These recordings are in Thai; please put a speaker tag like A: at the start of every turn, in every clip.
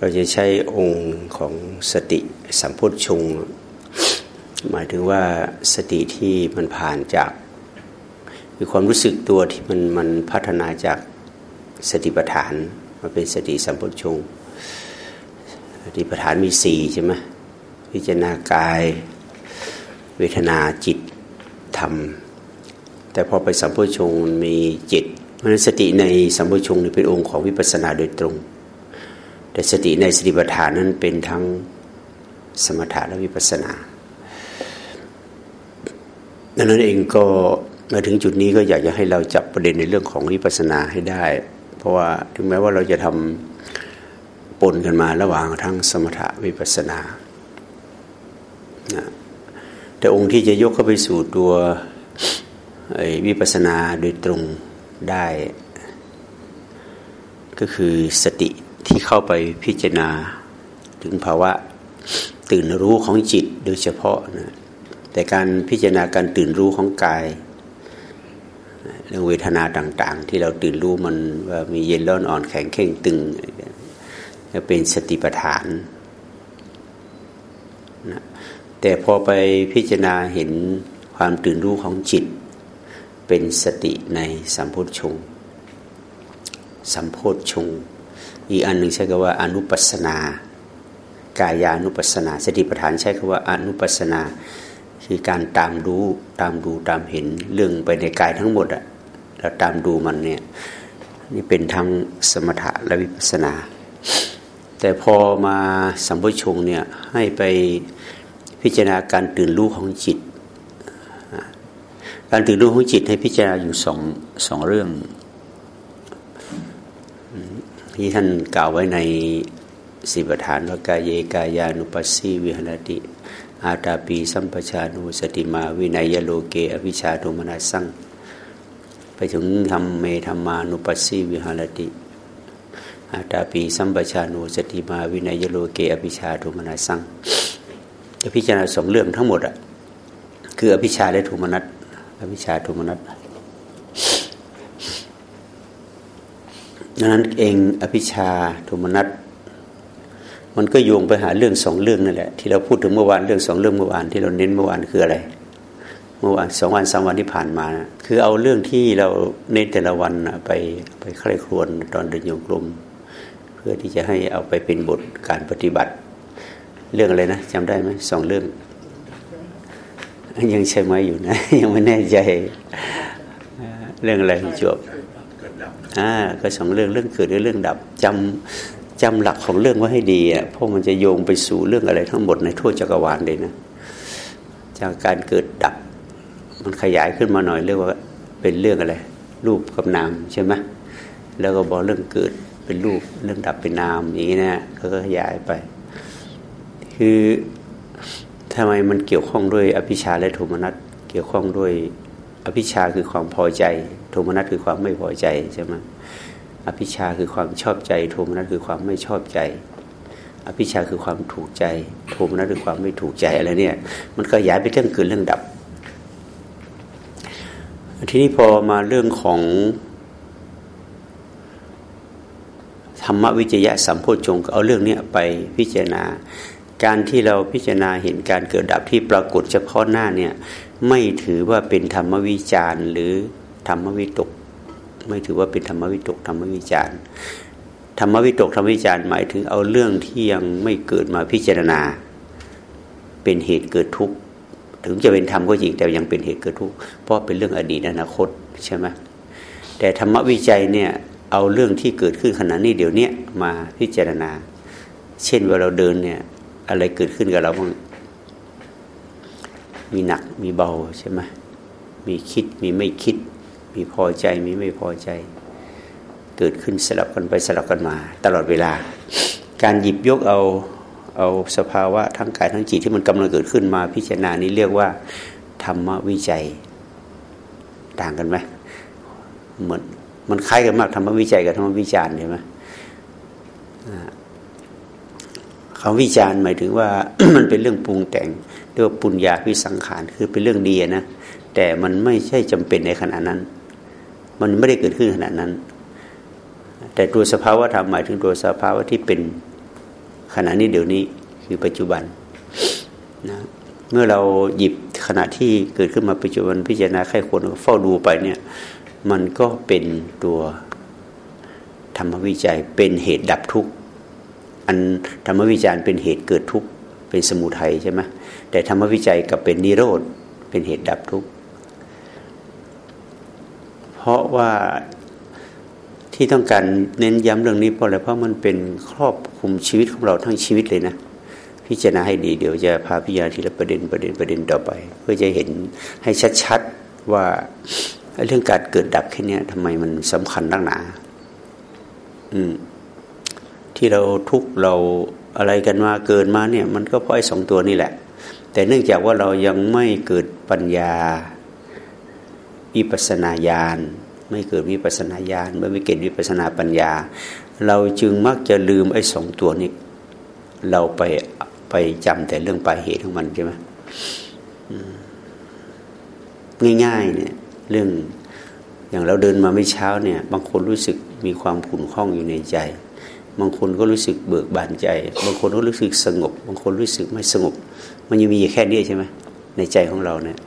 A: เราจะใช้องค์ของสติสัมพุทธชง หมายถึงว่าสติที่มันผ่านจากมีความรู้สึกตัวที่มันมันพัฒนาจากสติปัฏฐานมาเป็นสติสัมพุทธชงสติปัฏฐานมีสี่ใช่ไหมพิจารณากาย เวทนาจิตธรรม แต่พอไปสัมพุทธชงมันมีจิตเพราะนั้นสติในสัมพุทธชงเป็นองค์ของวิปัสสนาโดยตรง แต่สติในสติปัฏฐานนั้นเป็นทั้งสมถะและวิปัสสนาดังนั้นเองก็มาถึงจุดนี้ก็อยากจะให้เราจับประเด็นในเรื่องของวิปัสสนาให้ได้ เพราะว่าถึงแม้ว่าเราจะทำปนกันมาระหว่างทั้งสมถะวิปัสสนานะแต่องค์ที่จะยกเข้าไปสู่ตัววิปัสสนาโดยตรงได้ ก็คือสติ ที่เข้าไปพิจารณาถึงภาวะตื่นรู้ของจิตโดยเฉพาะนะแต่การพิจารณาการตื่นรู้ของกายเรื่องเวทนาต่าง ๆ ที่เราตื่นรู้มันว่ามีเย็นร้อนอ่อนแข็งเข่งตึงจะเป็นสติปัฏฐานนะแต่พอไปพิจารณาเห็นความตื่นรู้ของจิต เป็นสติในสัมโพชงสัมโพชง อีกอันหนึ่งใช้คำว่าอนุปัสนากายานุปัสนาสติปัฏฐานใช้คำว่าอนุปัสนา คือการตามรู้ตามดูตามเห็นเรื่องไปในกายทั้งหมดอะเราตามดูมันเนี่ยนี่เป็นทั้งสมถะและวิปัสนา แต่พอมาสัมโพชงเนี่ยให้ไปพิจารณาการตื่นรู้ของจิต การตื่นรู้ของจิตให้พิจารณาอยู่สองสองเรื่อง ที่ท่านกล่าวไว้ในสิบฐานว่ากายเยกายานุปัสสีวิหารติ อาตาปีสัมปชานุสติมาวินัยโลเกอวิชาโทมนาสังไปถึงธรรมเมธรรมานุปัสสีวิหารติอาตาปีสัมปชานุสติมาวินัยโลเกอวิชาโทมนาสังจะพิจารณาสองเรื่องทั้งหมดอะคืออภิชาและโทมนัสอภิชาโทมนัส ดังนั้นเองอภิชาโทมนัสมันก็โยงไปหาเรื่องสองเรื่องนั่นแหละที่เราพูดถึงเมื่อวานเรื่องสองเรื่องเมื่อวานที่เราเน้นเมื่อวานคืออะไร เมื่อวานสองวันสามวันที่ผ่านมานะคือเอาเรื่องที่เราเน้นแต่ละวันไปไปใคร่ครวญตอนเดินโยกลม เพื่อที่จะให้เอาไปเป็นบทการปฏิบัติ เรื่องอะไรนะจำได้ไหมสองเรื่อง ยังใช่ไหมอยู่นะ ยังไม่แน่ใจ เรื่องอะไรจบ อ่าก็สองเรื่องเรื่องเกิดและเรื่องดับจำจำหลักของเรื่องไว้ให้ดีอะเพราะมันจะโยงไปสู่เรื่องอะไรทั้งหมดในทั่วจักรวาลเลยนะ จากการเกิดดับ มันขยายขึ้นมาหน่อยเรียกว่าเป็นเรื่องอะไร รูปกับนามใช่ไหมแล้วก็บอกเรื่องเกิดเป็นรูปเรื่องดับเป็นนามอย่างนี้นะก็ขยายไป คือทำไมมันเกี่ยวข้องด้วยอภิชาและโทมนัสเกี่ยวข้องด้วย อภิชาคือความพอใจ โทมนัสคือความไม่พอใจใช่ไหมอภิชาคือความชอบใจ โทมนัสคือความไม่ชอบใจ อภิชาคือความถูกใจ โทมนัสคือความไม่ถูกใจอะไรเนี่ย มันขยายไปเรื่องเกินเรื่องดับ ทีนี้พอมาเรื่องของธรรมวิจยะสัมโพชงเอาเรื่องนี้ไปพิจารณา การที่เราพิจารณาเห็นการเกิดดับที่ปรากฏเฉพาะหน้าเนี่ย ไม่ถือว่าเป็นธรรมวิจารหรือธรรมวิตก ไม่ถือว่าเป็นธรรมวิตกธรรมวิจารธรรมวิตกธรรมวิจารหมายถึงเอาเรื่องที่ยังไม่เกิดมาพิจารณา เป็นเหตุเกิดทุกข์ถึงจะเป็นธรรมก็จริงแต่ยังเป็นเหตุเกิดทุกข์เพราะเป็นเรื่องอดีตอนาคตใช่ไหมแต่ธรรมวิจัยเนี่ยเอาเรื่องที่เกิดขึ้นขณะนี้เดี๋ยวนี้มาพิจารณา เช่นเว่าเราเดินเนี่ยอะไรเกิดขึ้นกับเราบ้าง มีหนักมีเบาใช่ไหมมีคิดมีไม่คิด มีพอใจมีไม่พอใจ เกิดขึ้นสลับกันไปสลับกันมา ตลอดเวลา การหยิบยกเอาเอาสภาวะทั้งกายทั้งจิตที่มันกำลังเกิดขึ้นมาพิจารณานี้เรียกว่า ธรรมวิจัย ต่างกันไหมเหมือนมันคล้ายกันมากธรรมวิจัยกับธรรมวิจารณ์ใช่ไหมคำวิจารณ์หมายถึงว่า มันเป็นเรื่องปรุงแต่ง เรียกว่าปุญญาวิสังขารคือเป็นเรื่องดีนะแต่มันไม่ใช่จำเป็นในขณะนั้น มันไม่ได้เกิดขึ้นขณะนั้น แต่ตัวสภาวะธรรมหมายถึงตัวสภาวะที่เป็นขณะนี้เดี๋ยวนี้คือปัจจุบันนะเมื่อเราหยิบขณะที่เกิดขึ้นมาปัจจุบันพิจารณาใครควรเฝ้าดูไปเนี่ย มันก็เป็นตัวธรรมวิจัยเป็นเหตุดับทุกข์อันธรรมวิจารเป็นเหตุเกิดทุกข์เป็นสมุทัยใช่ไหม แต่ธรรมวิจัยกับเป็นนิโรธเป็นเหตุดับทุกข์เพราะว่าที่ต้องการเน้นย้ำเรื่องนี้เพราะอะไรเพราะมันเป็นครอบคุมชีวิตของเราทั้งชีวิตเลยนะ พิจารณาให้ดีเดี๋ยวจะพาพิจารณาทีละประเด็นประเด็นประเด็นต่อไป เพื่อจะเห็นให้ชัดๆว่าเรื่องการเกิดดับแค่นี้ทำไมมันสำคัญตั้งหนา อืม ที่เราทุกเราอะไรกันมาเกินมาเนี่ย มันก็เพราะไอ้สองตัวนี่แหละ แต่เนื่องจากว่าเรายังไม่เกิดปัญญาวิปัสนาญาณไม่เกิดวิปัสนาญาณเมื่อไม่เกิดวิปัสนาปัญญา เราจึงมักจะลืมไอ้สองตัวนี้ เราไปไปจำแต่เรื่องปลายเหตุของมันใช่ไหมง่ายๆเนี่ยเรื่องอย่างเราเดินมาไม่เช้าเนี่ย บางคนรู้สึกมีความขุ่นข้องอยู่ในใจ บางคนก็รู้สึกเบิกบานใจ บางคนก็รู้สึกสงบ บางคนรู้สึกไม่สงบ มันยังมีแค่นี้ใช่ไหมในใจของเราเนี่ย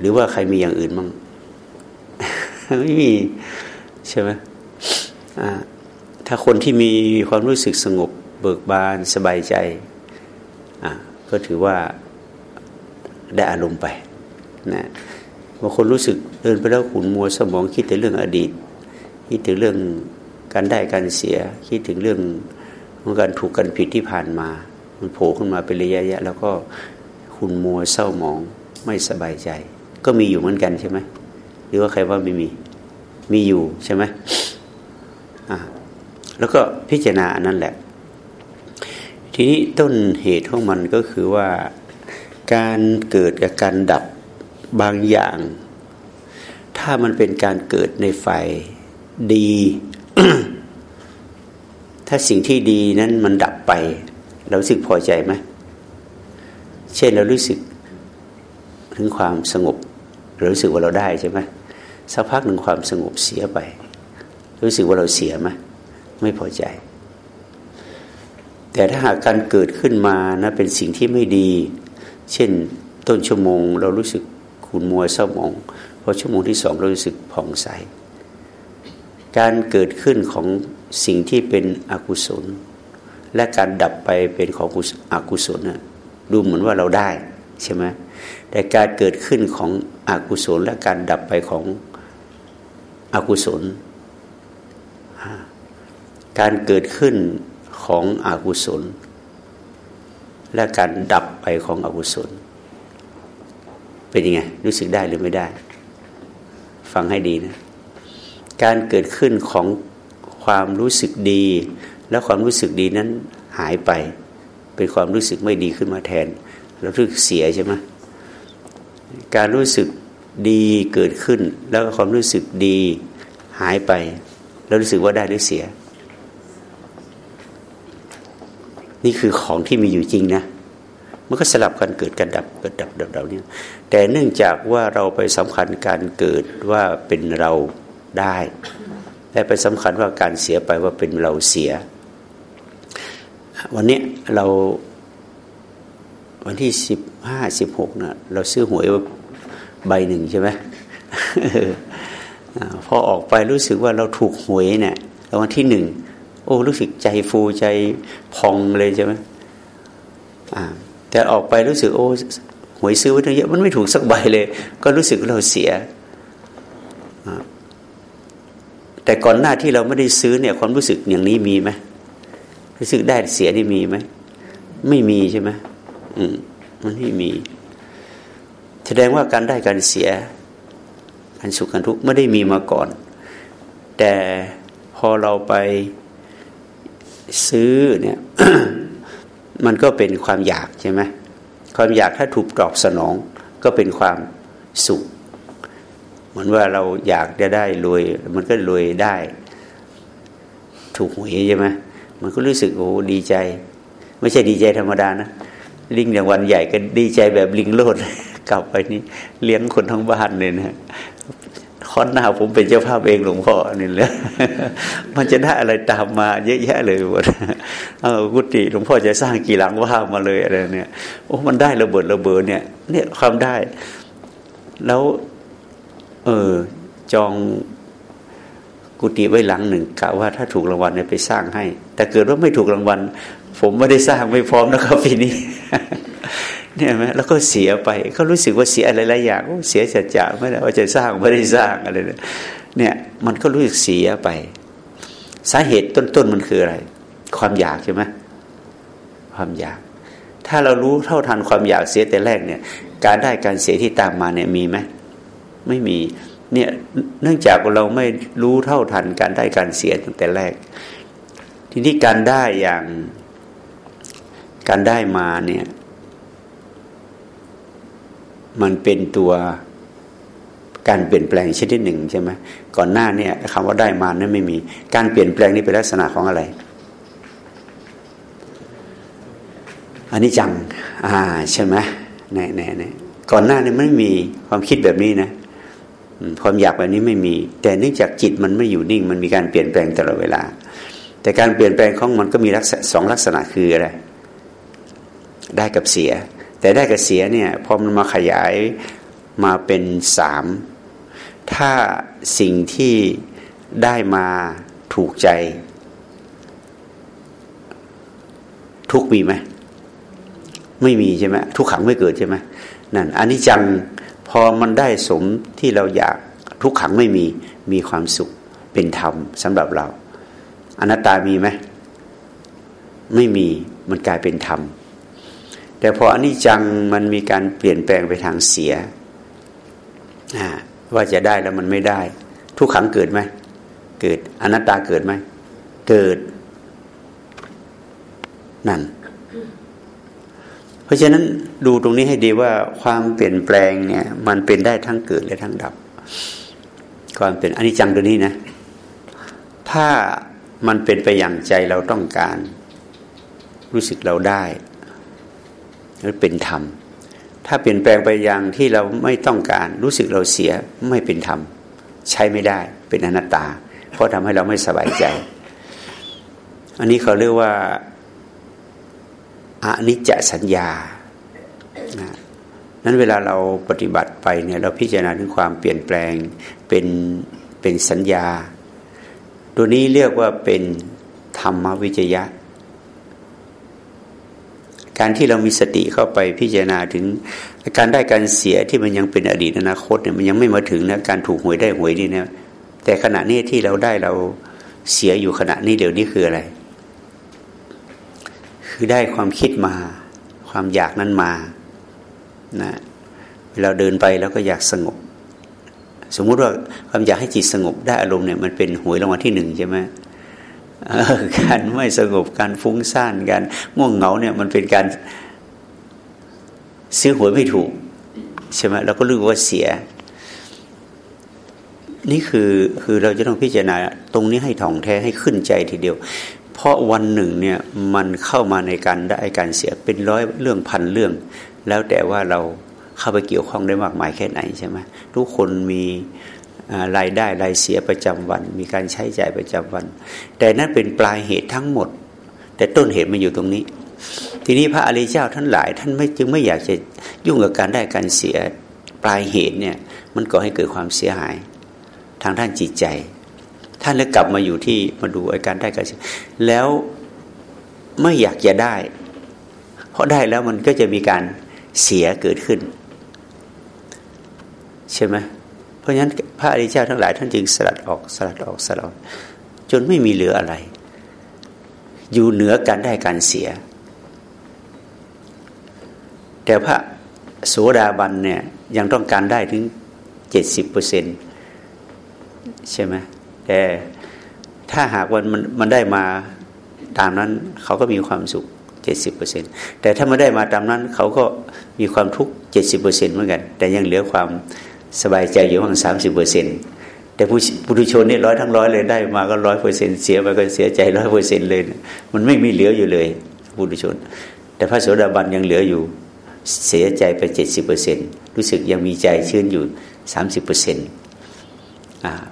A: หรือว่าใครมีอย่างอื่นบ้าง ไม่มีใช่ไหมถ้าคนที่มีความรู้สึกสงบ เบิกบานสบายใจก็ถือว่าได้อารมณ์ไปนะบางคนรู้สึกเดินไปแล้วขุนมัวสมองคิดแต่เรื่องอดีต คิดถึงเรื่องการได้การเสีย คิดถึงเรื่องของการถูกกันผิดที่ผ่านมา มันโผล่ขึ้นมาเป็นระยะๆแล้วก็ขุนมัวเศร้าหมองไม่สบายใจ ก็มีอยู่เหมือนกันใช่ไหมหรือว่าใครว่าไม่มีมีอยู่ใช่ไหมอ่าแล้วก็พิจารณานนั้นแหละ ทีนี้ต้นเหตุของมันก็คือว่าการเกิดกับการดับบางอย่าง ถ้ามันเป็นการเกิดในฝ่ายดี ถ้าสิ่งที่ดีนั้นมันดับไป เราสึกพอใจไหมเช่นเรารู้สึกถึงความสงบเรารู้สึกว่าเราได้ใช่ไหมสักพักหนึ่งความสงบเสียไป รู้สึกว่าเราเสียไหมไม่พอใจ แต่ถ้าหากการเกิดขึ้นมานะเป็นสิ่งที่ไม่ดี เช่นต้นชั่วโมง เรารู้สึกขุนมัวเศร้าหมองพอชั่วโมงที่สองเรารู้สึกผ่องใส การเกิดขึ้นของสิ่งที่เป็นอกุศล และการดับไปเป็นของอกุศลนะดูเหมือนว่าเราได้ใช่ไหมแต่การเกิดขึ้นของอกุศล และการดับไปของอกุศล การเกิดขึ้นของอกุศล และการดับไปของอกุศล เป็นยังไงรู้สึกได้หรือไม่ได้ ฟังให้ดีนะ การเกิดขึ้นของความรู้สึกดี และความรู้สึกดีนั้นหายไป เป็นความรู้สึกไม่ดีขึ้นมาแทนเรารู้สึกเสียใช่ไหมการรู้สึกดีเกิดขึ้น แล้วความรู้สึกดีหายไป แล้วรู้สึกว่าได้หรือเสีย นี่คือของที่มีอยู่จริงนะมันก็สลับกันเกิดกันดับเกิดดับดับดับเนี่ยแต่เนื่องจากว่าเราไปสำคัญการเกิดว่าเป็นเราได้และไปสำคัญว่าการเสียไปว่าเป็นเราเสีย วันนี้เราวันที่สิบห้าสิบหกนะเราซื้อหวยใบหนึ่งใช่ไหมพอออกไปรู้สึกว่าเราถูกหวยเนี่ยรางวัลที่หนึ่งโอ้รู้สึกใจฟูใจพองเลยใช่ไหมแต่ออกไปรู้สึกโอ้หวยซื้อไว้เยอะมันไม่ถูกสักใบเลย ก็รู้สึกเราเสีย แต่ก่อนหน้าที่เราไม่ได้ซื้อเนี่ยความรู้สึกอย่างนี้มีไหม รู้สึกได้เสียนี่มีไหมไม่มีใช่ไหมอืมมันไม่มี แสดงว่าการได้การเสียการสุขการทุกข์ไม่ได้มีมาก่อน แต่พอเราไปซื้อเนี่ย มันก็เป็นความอยากใช่ไหมความอยากถ้าถูกตอบสนอง ก็เป็นความสุข เหมือนว่าเราอยากจะได้รวย มันก็รวยได้ ถูกหวยใช่ไหม มันก็รู้สึกโอ้ดีใจ ไม่ใช่ดีใจธรรมดานะลิงอย่างวันใหญ่ก็ดีใจแบบลิงโลดกลับไปนี่เลี้ยงคนทั้งบ้านเลยนะคคอนหน้าผมเป็นเจ้าภาพเองหลวงพ่อนี่แหละมันจะได้อะไรตามมา เยอะแยะเลยหมดเออกุฏิหลวงพ่อจะสร้างกี่หลังว่ามาเลยอะไรเนี่ยโอ้มันได้ระเบิดระเบิดเนี่ย เนี่ยความได้ แล้ว เออจอง กุฏิไว้หลังหนึ่งกะว่าถ้าถูกรางวัลเนี่ยไปสร้างให้ แต่เกิดว่าไม่ถูกรางวัล ผมไม่ได้สร้างไม่พร้อมนะครับปีนี้เนี่ยไหมแล้วก็เสียไปเขารู้สึกว่าเสียอะไรหลายอย่างเสียจัดจ่าไม่ได้ว่าจะสร้างไม่ได้สร้างอะไรเนี่ยมันก็รู้สึกเสียไป สาเหตุต้นๆมันคืออะไร ความอยากใช่ไหมความอยาก ถ้าเรารู้เท่าทันความอยากเสียแต่แรกเนี่ย การได้การเสียที่ตามมาเนี่ยมีไหมไม่มี เนี่ยเนื่องจากเราไม่รู้เท่าทันการได้การเสียตั้งแต่แรก ทีนี้การได้อย่างการได้มาเนี่ย มันเป็นตัวการเปลี่ยนแปลงชนิดหนึ่งใช่ไหมก่อนหน้าเนี่ยคำว่าได้มานั้นไม่มี การเปลี่ยนแปลงนี่เป็นลักษณะของอะไรอันนี้จัง อ่าใช่ไหมแน่แน่แน่ก่อนหน้านี้ไม่มีความคิดแบบนี้นะ ความอยากแบบนี้ไม่มี แต่เนื่องจากจิตมันไม่อยู่นิ่ง มันมีการเปลี่ยนแปลงตลอดเวลา แต่การเปลี่ยนแปลงของมันก็มีลักษณะสองลักษณะคืออะไรได้กับเสีย แต่ได้กับเสียเนี่ยพอมันมาขยายมาเป็นสามถ้าสิ่งที่ได้มาถูกใจ ทุกมีไหมไม่มีใช่ไหมทุกขังไม่เกิดใช่ไหม นั่นอันนี้จังพอมันได้สมที่เราอยากทุกขังไม่มีมีความสุขเป็นธรรมสำหรับเรา อนัตตามีไหมไม่มีมันกลายเป็นธรรม แต่พออนิจจังมันมีการเปลี่ยนแปลงไปทางเสียว่าจะได้แล้วมันไม่ได้ ทุกขังเกิดไหมเกิดอนัตตาเกิดไหมเกิดนั่น ราะฉะนั้นดูตรงนี้ให้ดีว่าความเปลี่ยนแปลงเนี่ย มันเป็นได้ทั้งเกิดและทั้งดับ ความเป็นอนิจจังตัวนี้นะ ถ้ามันเป็นไปอย่างใจเราต้องการ รู้สึกเราได้นั้นเป็นธรรม ถ้าเปลี่ยนแปลงไปอย่างที่เราไม่ต้องการ รู้สึกเราเสียไม่เป็นธรรม ใช้ไม่ได้เป็นอนัตตา เพราะทำให้เราไม่สบายใจ อันนี้เขาเรียกว่า อนิจจสัญญานั้นเวลาเราปฏิบัติไปเนี่ยเราพิจารณาถึงความเปลี่ยนแปลงเป็นเป็นสัญญา ตัวนี้เรียกว่าเป็นธรรมวิจยะ การที่เรามีสติเข้าไปพิจารณาถึงการได้การเสียที่มันยังเป็นอดีตอนาคตเนี่ยมันยังไม่มาถึงนะการถูกหวยได้หวยนี่นะแต่ขณะนี้ที่เราได้เราเสียอยู่ขณะนี้เดี๋ยวนี้คืออะไร คือได้ความคิดมา ความอยากนั้นมานะเวลาเดินไปแล้วก็อยากสงบ สมมุติว่าความอยากให้จิตสงบได้อารมณ์เนี่ยมันเป็นหวยรางวัลที่หนึ่งใช่ไหมการไม่สงบการฟุ้งซ่านการง่วงเหงาเนี่ยมันเป็นการซื้อหวยไม่ถูกใช่ไหมเราก็รู้ว่าเสีย นี่คือคือเราจะต้องพิจารณาตรงนี้ให้ถ่องแท้ให้ขึ้นใจทีเดียว เพราะวันหนึ่งเนี่ยมันเข้ามาในการได้การเสียเป็นร้อยเรื่องพันเรื่อง แล้วแต่ว่าเราเข้าไปเกี่ยวข้องได้มากมายแค่ไหนใช่ไหมทุกคนมีรายได้รายเสียประจำวัน มีการใช้จ่ายประจำวัน แต่นั่นเป็นปลายเหตุทั้งหมด แต่ต้นเหตุมันอยู่ตรงนี้ ทีนี้พระอริยเจ้าท่านหลาย ท่านไม่จึงไม่อยากจะยุ่งกับการได้การเสียปลายเหตุเนี่ยมันก่อให้เกิดความเสียหาย ทางด้านจิตใจ ท่านเลยกลับมาอยู่ที่มาดูอาการได้การเสียแล้วไม่อยากจะได้ เพราะได้แล้วมันก็จะมีการเสียเกิดขึ้น ใช่ไหมเพราะฉะนั้นพระอริยเจ้าทั้งหลายท่านจึงสลัดออกสลัดออกสลัดจนไม่มีเหลืออะไร อยู่เหนือการได้การเสีย แต่พระโสดาบันเนี่ยยังต้องการได้ถึงเจ็ดสิบเปอร์เซ็นใช่ไหม แต่ถ้าหากวันมันมันได้มาตามนั้นเขาก็มีความสุขเจ็ดสิบเปอร์เซ็นแต่ถ้าไม่ได้มาตามนั้นเขาก็มีความทุกข์เจ็ดสิบเปอร์เซ็นเหมือนกัน แต่ยังเหลือความสบายใจอยู่ประมาณสามสิบเปอร์เซ็นต์แต่ผู้ผู้ทุชนนี่ร้อยทั้งร้อยเลยได้มาก็ร้อยเปอร์เซ็นต์เสียไปก็เสียใจร้อยเปอร์เซ็นต์เลย มันไม่มีเหลืออยู่เลยผู้ทุชน แต่พระโสดาบันยังเหลืออยู่เสียใจไปเจ็ดสิบเปอร์เซ็นต์รู้สึกยังมีใจชื่นอยู่สามสิบเปอร์เซ็นต์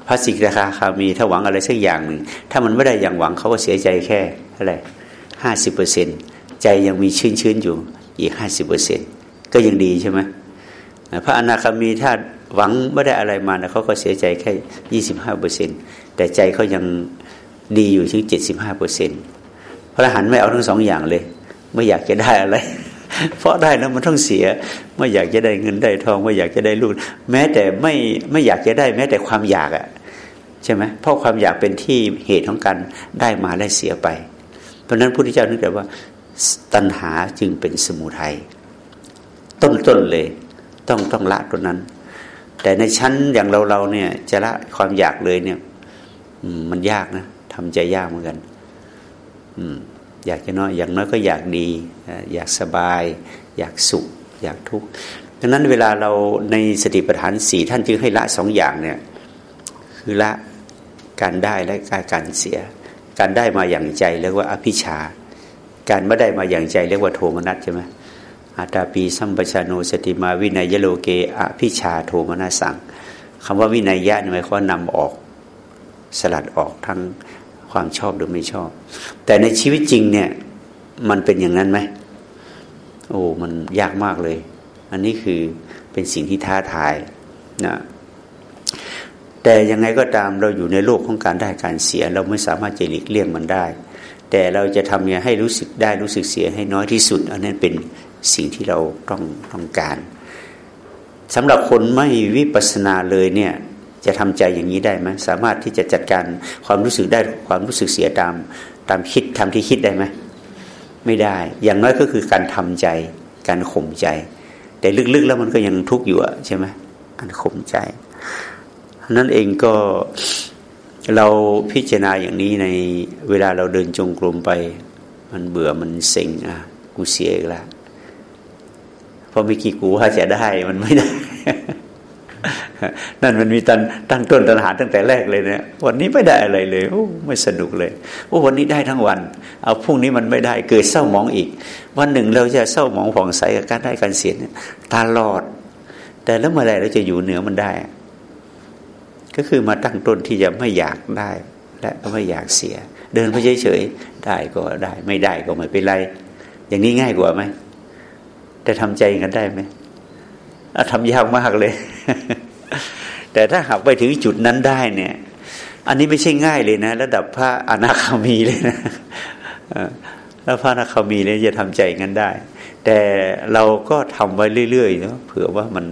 A: พระสิกราคาคามีถ้าหวังอะไรสักอย่างหนึ่งถ้ามันไม่ได้อย่างหวังเขาก็เสียใจแค่อะไรห้าสิบเปอร์เซ็นใจยังมีชื้นชื้นอยู่อีกห้าสิบเปอร์เซ็นก็ยังดีใช่ไหมพระอนาคามีถ้าหวังไม่ได้อะไรมานะเขาก็เสียใจแค่ยี่สิบห้าเปอร์เซ็นแต่ใจเขายังดีอยู่ถึงเจ็ดสิบห้าเปอร์เซ็นพระอรหันต์ไม่เอาทั้งสองอย่างเลย ไม่อยากจะได้อะไร เพราะได้แล้วมันต้องเสีย ไม่อยากจะได้เงินได้ทอง ไม่อยากจะได้ลูกแม้แต่ไม่ไม่อยากจะได้ แม้แต่ความอยากอะใช่ไหมเพราะความอยากเป็นที่เหตุของการได้มาและเสียไป เพราะนั้นพระพุทธเจ้านึกแต่ว่าตัณหาจึงเป็นสมุทัยต้นๆเลย ต้องต้องละตัวนั้น แต่ในชั้นอย่างเราเราเนี่ย จะละความอยากเลยเนี่ยมันยากนะทำใจยากเหมือนกัน อืม อยากจะน้อยอย่างน้อยก็อยากดี อยากสบาย อยากสุข อยากทุกข์ดังนั้นเวลาเราในสติปัฏฐานสี่ท่านจึงให้ละสองอย่างเนี่ยคือละการได้และการเสีย การได้มาอย่างใจเรียกว่าอภิชา การไม่ได้มาอย่างใจเรียกว่าโทมนัสใช่ไหมอาตาปีสัมปชานุสติมาวินัยโลเกอภิชาโทมนัสสังคำว่าวินัยยะหมายความนำออกสลัดออกทั้ง ความชอบหรือไม่ชอบ แต่ในชีวิตจริงเนี่ย มันเป็นอย่างนั้นไหมโอ้มันยากมากเลย อันนี้คือเป็นสิ่งที่ท้าทายนะแต่ยังไงก็ตามเราอยู่ในโลกของการได้การเสีย เราไม่สามารถจะหลีกเลี่ยงมันได้ แต่เราจะทำยังไงให้รู้สึกได้รู้สึกเสียให้น้อยที่สุด อันนั้นเป็นสิ่งที่เราต้องต้องการสำหรับคนไม่วิปัสสนาเลยเนี่ย จะทำใจอย่างนี้ได้ไหมสามารถที่จะจัดการความรู้สึกได้ความรู้สึกเสียตามตามคิดทำที่คิดได้ไหมไม่ได้ อย่างน้อยก็คือการทำใจ การข่มใจ แต่ลึกๆแล้วมันก็ยังทุกข์อยู่ใช่ไหมอันข่มใจนั่นเองก็เราพิจารณาอย่างนี้ในเวลาเราเดินจงกรมไป มันเบื่อมันเซ็งอะกูเสียอีกแล้วเพราะไม่กี่กูว่าจะได้มันไม่ได้ นั่นมันมีตันตั้งต้นตัณหาตั้งแต่แรกเลยเนี่ยวันนี้ไม่ได้อะไรเลยโอ้ไม่สนุกเลยโอ้วันนี้ได้ทั้งวัน เอาพรุ่งนี้มันไม่ได้เกิดเศร้าหมองอีก วันหนึ่งเราจะเศร้าหมองผ่องใสกับการได้การเสียเนี่ยตลอด แต่แล้วเมื่อไรเราจะอยู่เหนือมันได้ ก็คือมาตั้งต้นที่จะไม่อยากได้ และไม่อยากเสีย เดินไปเฉยๆได้ก็ได้ ไม่ได้ก็ไม่เป็นไร อย่างนี้ง่ายกว่าไหมแต่ทำใจกันได้ไหม ทำยากมากเลย แต่ถ้าหากไปถึงจุดนั้นได้เนี่ย อันนี้ไม่ใช่ง่ายเลยนะ ระดับพระอนาคามีเลยนะแล้วพระอนาคามีเลยจะทำใจงั้นได้ แต่เราก็ทำไว้เรื่อยๆเนาะเผื่อว่ามัน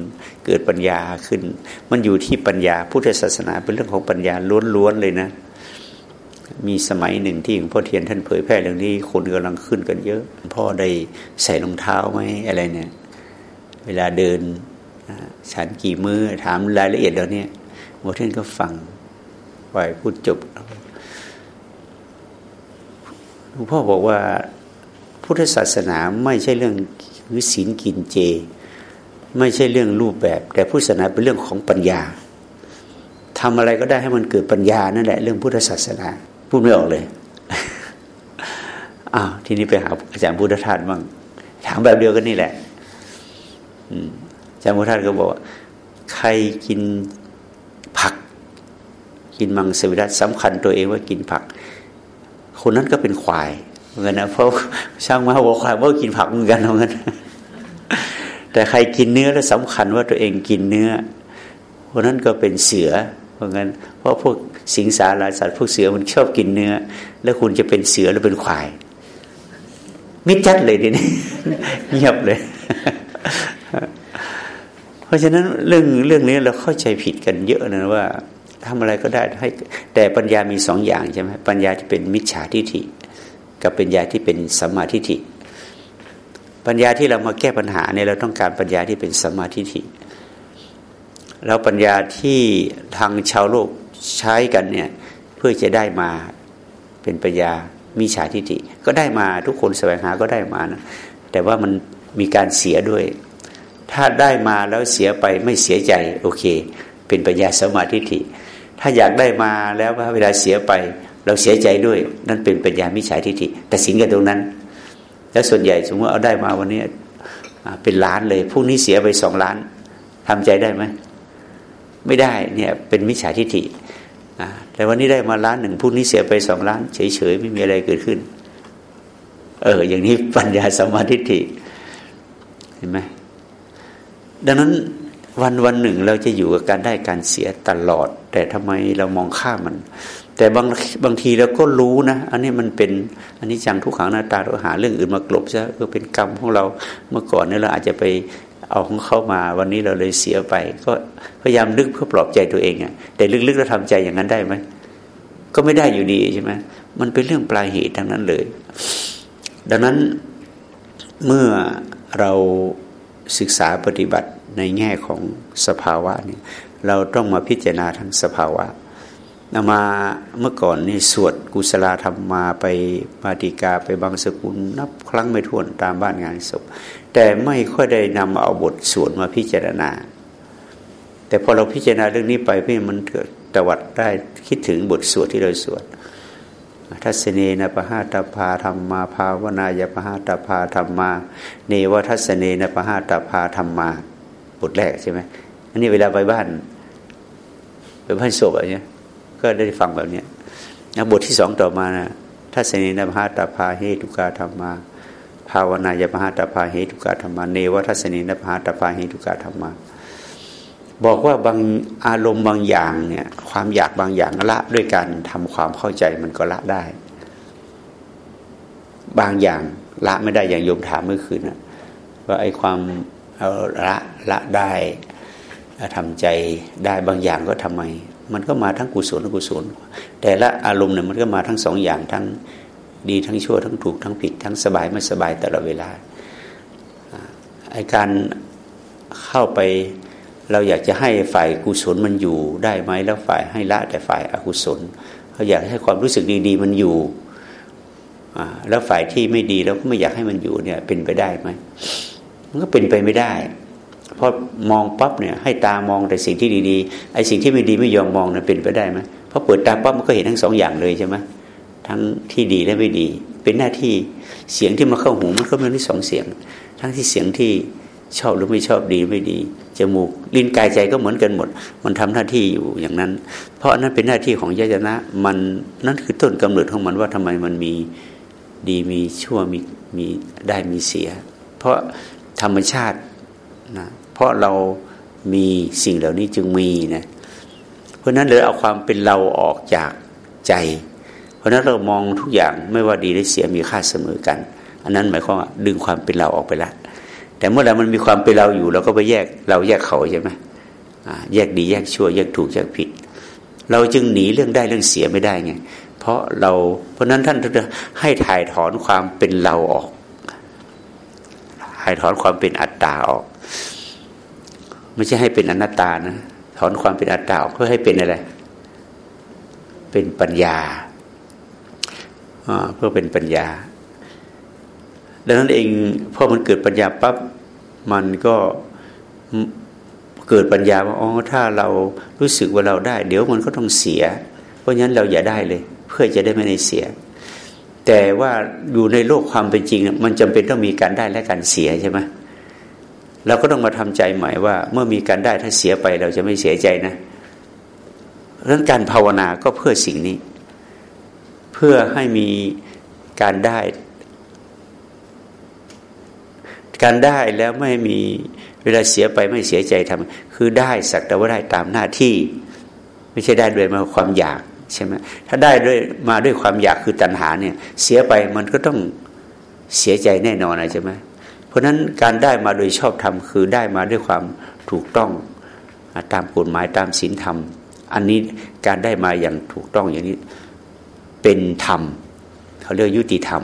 A: เกิดปัญญาขึ้น มันอยู่ที่ปัญญาพุทธศาสนาเป็นเรื่องของปัญญาล้วนๆเลยนะมีสมัยหนึ่งที่หลวงพ่อเทียนท่านเผยแพร่เรื่องนี้คนกำลังขึ้นกันเยอะ พ่อได้ใส่รองเท้าไหมอะไรเนี่ย เวลาเดินฉันกี่มือถามรายละเอียดเดี๋ยวนี้หมเทนก็ฟังปล่อยพูดจบหลวงพ่อบอกว่าพุทธศาสนาไม่ใช่เรื่องวิศีลกินเจ ไม่ใช่เรื่องรูปแบบ แต่พุทธศาสนาเป็นเรื่องของปัญญาทำอะไรก็ได้ให้มันเกิดปัญญานั่นแหละเรื่องพุทธศาสนา พูดไม่ออกเลยอ้าวทีนี้ไปหาอาจารย์พุทธทาสบ้างถามแบบเดียวกันนี่แหละ อืมจารย์พุทธาก็บอกใครกินผัก กินมังสวิรัตสำคัญตัวเองว่ากินผัก คนนั้นก็เป็นควายเหมือนกันนะเพราะช่างมาบอกควายว่ากินผักเหมือนกันเหมือนกันแต่ใครกินเนื้อแล้วสำคัญว่าตัวเองกินเนื้อคนนั้นก็เป็นเสือเพราะงั้นเพราะพวกสิงสาราสัตว์พวกเสือมันชอบกินเนื้อ แล้วคุณจะเป็นเสือหรือเป็นควาย มิดจัดเลยทีนี้เงียบเลย เพราะฉะนั้นเรื่องเรื่องนี้เราเข้าใจผิดกันเยอะนะว่าทำอะไรก็ได้ให้แต่ปัญญามีสองอย่างใช่ไหมปัญญาที่เป็นมิจฉาทิฏฐิ กับปัญญาที่เป็นสัมมาทิฏฐิ ปัญญาที่เรามาแก้ปัญหาเนี่ยเราต้องการปัญญาที่เป็นสัมมาทิฏฐิ แล้วปัญญาที่ทางชาวโลกใช้กันเนี่ยเพื่อจะได้มาเป็นปัญญามิจฉาทิฏฐิก็ได้มาทุกคนแสวงหาก็ได้มานะแต่ว่ามันมีการเสียด้วย ถ้าได้มาแล้วเสียไปไม่เสียใจโอเค เป็นปัญญาสมาธิิถ้าอยากได้มาแล้วเวลาเสียไป เราเสียใจด้วย นั่นเป็นปัญญามิจฉาทิฏฐิแต่สิงกันตรงนั้น แล้วส่วนใหญ่สมมติเอาได้มาวันนี้เป็นล้านเลยพรุ่งนี้เสียไปสองล้านทำใจได้ไหมไม่ได้เนี่ยเป็นมิจฉาทิฏฐิแต่วันนี้ได้มาล้านหนึ่งพรุ่งนี้เสียไปสองล้าน เฉยๆไม่มีอะไรเกิดขึ้น เออ อย่างนี้ปัญญาสมาธิเห็นไหม ดังนั้นวันวันหนึ่งเราจะอยู่กับการได้การเสียตลอด แต่ทำไมเรามองข้ามมัน แต่บางบางทีเราก็รู้นะ อันนี้มันเป็นอันนี้จังทุกขังหน้าตาเราหาเรื่องอื่นมากลบซะเออเป็นกรรมของเราเมื่อก่อนเนี่ยเราอาจจะไปเอาของเข้ามา วันนี้เราเลยเสียไป ก็พยายามนึกเพื่อปลอบใจตัวเองอะแต่ลึกๆเราทำใจอย่างนั้นได้ไหมก็ไม่ได้อยู่ดีใช่ไหมมันเป็นเรื่องปลายเหตุทั้งนั้นเลย ดังนั้นเมื่อเรา ศึกษาปฏิบัติในแง่ของสภาวะนี่เราต้องมาพิจารณาทั้งสภาวะนมาเมื่อก่อนนี่สวดกุศลธรรมมาไปมาติกาไปบางสกุลนับครั้งไม่ถ้วนตามบ้านงานศพ แต่ไม่ค่อยได้นำเอาบทสวดมาพิจารณา แต่พอเราพิจารณาเรื่องนี้ไปพี่มันเกิดตวัดได้คิดถึงบทสวดที่เราสวด ทัศเนนปหาตพาธรรมมาภาวนายปหาตพาธรรมมา เนวทัศเนนปหาตพาธรรมมาบทแรกใช่ไหมอันนี้เวลาไปบ้านไปบ้านศพอะไรเงี้ยก็ได้ฟังแบบนี้นะบทที่สองต่อมานะทัศเนนปหาตพาเหตุกาธรรมมาภาวนายปหาตพาเหตุกาธรรมมาเนวทัศเนนปหาตพาเหตุกาธรรมมา บอกว่าบางอารมณ์บางอย่างเนี่ยความอยากบางอย่างละด้วยการทำความเข้าใจมันก็ละได้ บางอย่างละไม่ได้อย่างโยมถามเมื่อคืนนะว่าไอ้ความเอาละละได้ทำใจได้บางอย่างก็ทำไม มันก็มาทั้งกุศลและกุศล แต่ละอารมณ์เนี่ยมันก็มาทั้งสองอย่างทั้งดีทั้งชั่วทั้งถูกทั้งผิด ทั้งสบายไม่สบายแต่ละเวลาไอการเข้าไป เราอยากจะให้ฝ่ายกุศลมันอยู่ได้ไหมแล้วฝ่ายให้ละแต่ฝ่ายอกุศลเขาอยากให้ความรู้สึกดี ๆ มันอยู่แล้วฝ่ายที่ไม่ดีเราก็ไม่อยากให้มันอยู่เนี่ยเป็นไปได้ไหมมันก็เป็นไปไม่ได้เพราะมองปั๊บเนี่ยให้ตามองแต่สิ่งที่ดีๆไอ้สิ่งที่ไม่ดีไม่ยอมมองนะเป็นไปได้ไหมเพราะเปิดตาปั๊บมันก็เห็นทั้งสองอย่างเลยใช่ไหมทั้งที่ดีและไม่ดี เป็นหน้าที่เสียงที่มาเข้าหูมันก็มีทั้งสองเสียง ทั้งที่เสียงที่ ชอบหรือไม่ชอบดีไม่ดี จมูกลิ้นกายใจก็เหมือนกันหมด มันทำหน้าที่อยู่อย่างนั้น เพราะนั้นเป็นหน้าที่ของยจนะ มันนั่นคือต้นกำเนิดของมันว่าทำไมมันมีดีมีชั่วมีมีได้มีเสีย เพราะธรรมชาตินะเพราะเรามีสิ่งเหล่านี้จึงมีนะเพราะนั้นเลยเอาความเป็นเราออกจากใจ เพราะนั้นเรามองทุกอย่างไม่ว่าดีหรือเสียมีค่าเสมอกัน อันนั้นหมายความว่าดึงความเป็นเราออกไปแล้ว แต่เมื่อไรมันมีความเป็นเราอยู่เราก็ไปแยกเราแยกเขาใช่ไหมแยกดีแยกชั่ว แยกถูกแยกผิด เราจึงหนีเรื่องได้เรื่องเสียไม่ได้ไง เพราะเราเพราะนั้นท่านจะให้ถ่ายถอนความเป็นเราออกถ่ายถอนความเป็นอัตตาออก ไม่ใช่ให้เป็นอนัตตานะถอนความเป็นอัตตาออกเพื่อให้เป็นอะไร เป็นปัญญาเพื่อเป็นปัญญา ดังนั้นเองพอมันเกิดปัญญาปั๊บมันก็เกิดปัญญาว่าอ๋อถ้าเรารู้สึกว่าเราได้ เดี๋ยวมันก็ต้องเสีย เพราะฉะนั้นเราอย่าได้เลย เพื่อจะได้ไม่ได้เสีย แต่ว่าอยู่ในโลกความเป็นจริง มันจำเป็นต้องมีการได้และการเสียใช่ไหมเราก็ต้องมาทำใจใหม่ว่า เมื่อมีการได้ถ้าเสียไปเราจะไม่เสียใจนะเรื่องการภาวนาก็เพื่อสิ่งนี้ เพื่อให้มีการได้ การได้แล้วไม่มีเวลาเสียไปไม่เสียใจทำคือได้สักแต่ว่าได้ตามหน้าที่ ไม่ใช่ได้ด้วยมาความอยากใช่ไหมถ้าได้ด้วยมาด้วยความอยากคือตัณหาเนี่ย เสียไปมันก็ต้องเสียใจแน่นอนนะใช่ไหมเพราะฉะนั้นการได้มาโดยชอบธรรมคือได้มาด้วยความถูกต้องตามกฎหมายตามศีลธรรม อันนี้การได้มาอย่างถูกต้องอย่างนี้เป็นธรรมเขาเรียกยุติธรรม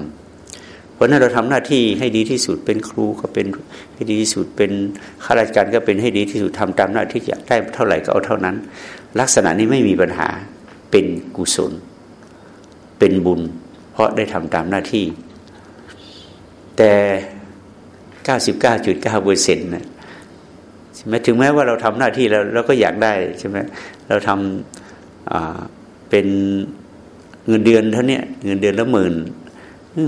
A: ราะนั้นเราทำหน้าที่ให้ดีที่สุดเป็นครูก็เป็นให้ดีที่สุดเป็นข้าราชการก็เป็นให้ดีที่สุดทำตามหน้าที่อยากได้เท่าไหร่ก็เอาเท่านั้น ลักษณะนี้ไม่มีปัญหาเป็นกุศล เป็นบุญ เพราะได้ทำตามหน้าที่ แต่เก้าสิบเก้าจุดเก้าเปอร์เซ็นต์นะใช่ไหมถึงแม้ว่าเราทำหน้าที่แล้วเราก็อยากได้ใช่ไหมเราทำเป็นเงินเดือนเท่านี้เงินเดือนละหมื่น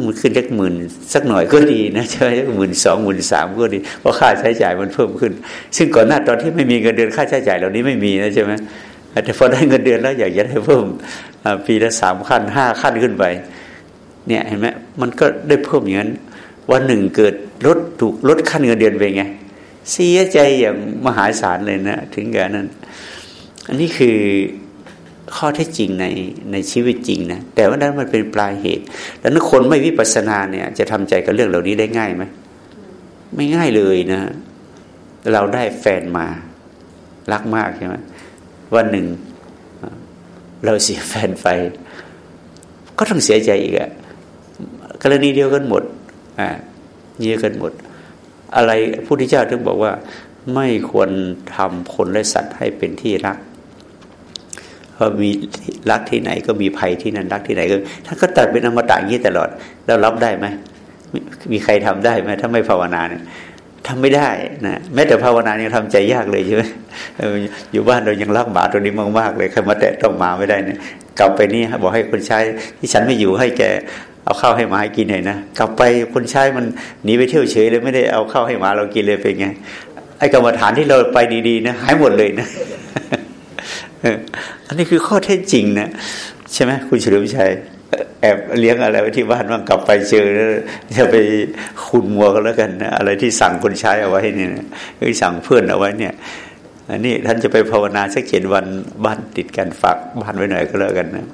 A: มันขึ้นสักหมื่นสักหน่อยก็ดีนะใช่ไหมหมื่นสองหมื่นสามก็ดีเพราะค่าใช้จ่ายมันเพิ่มขึ้น ซึ่งก่อนหน้าตอนที่ไม่มีเงินเดือนค่าใช้จ่ายเหล่านี้ไม่มีนะใช่ไหมแต่พอได้เงินเดือนแล้วอยากจะได้เพิ่มปีละสามขั้นห้าขั้นขึ้นไปเนี่ยเห็นไหมมันก็ได้เพิ่มอย่างนั้นวันหนึ่งเกิดลดถูกลดขั้นเงินเดือนไปไงเสียใจอย่างมหาศาลเลยนะ ถึงแก่นั้น อันนี้คือ ข้อเท็จจริงในในชีวิตจริงนะแต่ว่านั้นมันเป็นปลายเหตุ แล้วนักคนไม่วิปัสสนาเนี่ย จะทำใจกับเรื่องเหล่านี้ได้ง่ายไหมไม่ง่ายเลยนะ เราได้แฟนมารักมากใช่ไหมวันหนึ่ง เราเสียแฟนไป ก็ต้องเสียใจอีกอะกรณีเดียวกันหมดอ่าเยอะกันหมด อะไรพระพุทธเจ้าถึงบอกว่า ไม่ควรทำคนและสัตว์ให้เป็นที่รัก อมีรักที่ไหนก็มีภัยที่นั่นรักที่ไหนก็ท่านก็ตัดเป็นอมตะอย่างนี้ตลอด แล้วรับได้ไหมมีใครทำได้ไหมถ้าไม่ภาวนาเนี่ยทำไม่ได้นะแม้แต่ภาวนายังทำใจยากเลยใช่ไหมอยู่บ้านเรายังรักหมาตัวนี้มากๆเลยใครมาแตะต้องหมาไม่ได้เนี่ยกลับไปนี่บอกให้คนใช้ที่ฉันไม่อยู่ให้แกเอาข้าวให้หมากินหน่อยนะกลับไปคนใช้มันหนีไปเที่ยวเฉยเลยไม่ได้เอาข้าวให้หมาเรากินเลยเป็นไงไอ้กรรมฐานที่เราไปดีๆนะหายหมดเลยนะ อันนี้คือข้อเท็จจริงนะใช่ไหมคุณเฉลิมชัยแอบเลี้ยงอะไรไว้ที่บ้านบ้างกลับไปเจอแล้วจะไปคุณมัวกันแล้วกันนะอะไรที่สั่งคนใช้เอาไว้เนี่ยคือสั่งเพื่อนเอาไว้เนี่ยอันนี้ท่านจะไปภาวนาสักเจ็ดวันบ้านติดกันฝากบ้านไว้หน่อยก็แล้วกันนะ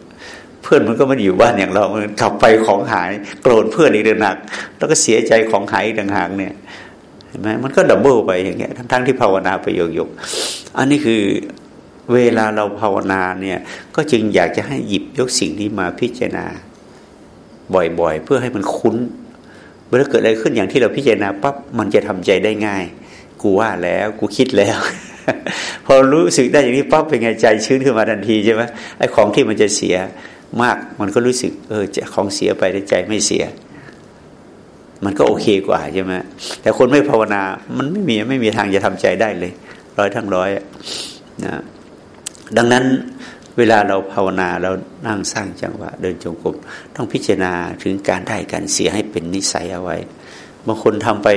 A: เพื่อนมันก็ไม่อยู่บ้านอย่างเรามันกลับไปของหายโกรธเพื่อนอีกหนัก แล้วก็เสียใจของหายอีกต่างหากเนี่ยเห็นไหมมันก็ดับเบิลไปอย่างเงี้ยทั้งๆที่ภาวนาไปโยกๆอันนี้คือ เวลาเราภาวนาเนี่ย ก็จึงอยากจะให้หยิบยกสิ่งนี้มาพิจารณา บ่อยๆ เพื่อให้มันคุ้นเมื่อเกิดอะไรขึ้นอย่างที่เราพิจารณาปั๊บมันจะทำใจได้ง่าย กูว่าแล้วกูคิดแล้ว พอรู้สึกได้อย่างนี้ปั๊บเป็นไงใจชื้นขึ้นมาทันทีใช่ไหมไอ้ของที่มันจะเสียมากมันก็รู้สึก เออจะของเสียไปแต่ใจไม่เสีย มันก็โอเคกว่าใช่ไหมแต่คนไม่ภาวนา มันไม่มีไม่มีทางจะทำใจได้เลย ร้อยทั้งร้อยนะ ดังนั้นเวลาเราภาวนาเรานั่งสร้างจังหวะเดินจงกรมต้องพิจารณาถึงการได้การเสียให้เป็นนิสัยเอาไว้บางคนทำไป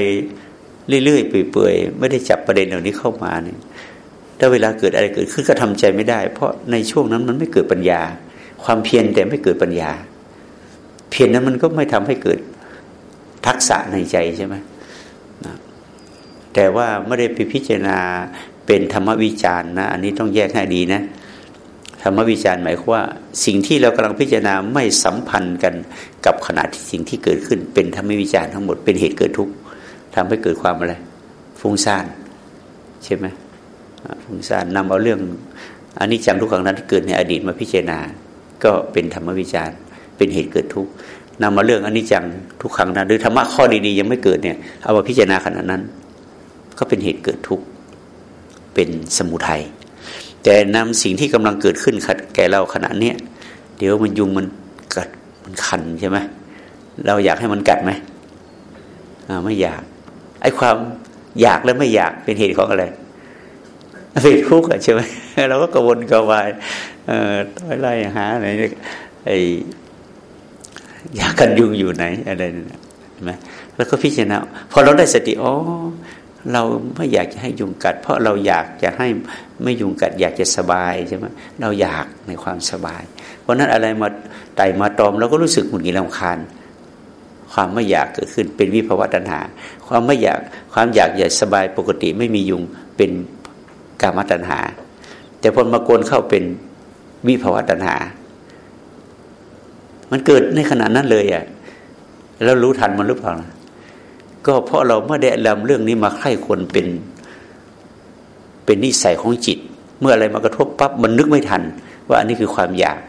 A: เรื่อยๆเปื่อยๆไม่ได้จับประเด็นเหล่านี้เข้ามาเนี่ยถ้าเวลาเกิดอะไรเกิดขึ้นก็ทำใจไม่ได้ เพราะในช่วงนั้นมันไม่เกิดปัญญา ความเพียรแต่ไม่เกิดปัญญา เพียรนั้นมันก็ไม่ทำให้เกิดทักษะในใจใช่ไหมแต่ว่าไม่ได้ไปพิจารณา เป็นธรรมวิจารณ์นะอันนี้ต้องแยกให้ดีนะธรรมวิจารณ์หมายความว่า สิ่งที่เรากำลังพิจารณาไม่สัมพันธ์กันกับขณะที่สิ่งที่เกิดขึ้น เป็นธรรมวิจารณ์ทั้งหมดเป็นเหตุเกิดทุกข์ทำให้เกิดความอะไรฟุ้งซ่านใช่ไหมฟุ้งซ่านนำเอาเรื่องอันนี้จังทุกขังนั้นที่เกิดในอดีตมาพิจารณา ก็เป็นธรรมวิจารณ์เป็นเหตุเกิดทุกข์นำมาเรื่องอันนี้จังทุกขังนั้นหรือธรรมะข้อดีๆยังไม่เกิดเนี่ยเอามาพิจารณาขณะนั้น ก็เป็นเหตุเกิดทุกข์ เป็นสมุทัยแต่นำสิ่งที่กำลังเกิดขึ้นแก่เราขณะเนี้ยเดี๋ยวมันยุงมันกัดมันคันใช่ไหมเราอยากให้มันกัดไหมไม่อยากไอ้ความอยากและไม่อยากเป็นเหตุของอะไรเป็นทุกข์ใช่ไหมเราก็กระวนกระวายเอ่อไล่หาไหนไอ้อยากกันยุงอยู่ไหนอะไรนะใช่ไหมแล้วก็พิจารณาพอเราได้สติอ๋อ เราไม่อยากจะให้ยุงกัด เพราะเราอยากจะให้ไม่ยุงกัด อยากจะสบายใช่ไหมเราอยากในความสบาย เพราะนั้นอะไรมาไต่มาตอมเราก็รู้สึกหงุดหงิดลำคาญ ความไม่อยากเกิดขึ้นเป็นวิภวตัณหา ความไม่อยากความอยากอยากสบายปกติไม่มียุงเป็นกามตัณหา แต่พอมาโกนเข้าเป็นวิภวตัณหา มันเกิดในขณะนั้นเลยอะแล้วรู้ทันมันหรือเปล่า ก็เพราะเราไม่ได้ลำเรื่องนี้มาใคร่คนเป็นเป็นนิสัยของจิต เมื่ออะไรมากระทบปั๊บมันนึกไม่ทัน ว่าอันนี้คือความอยาก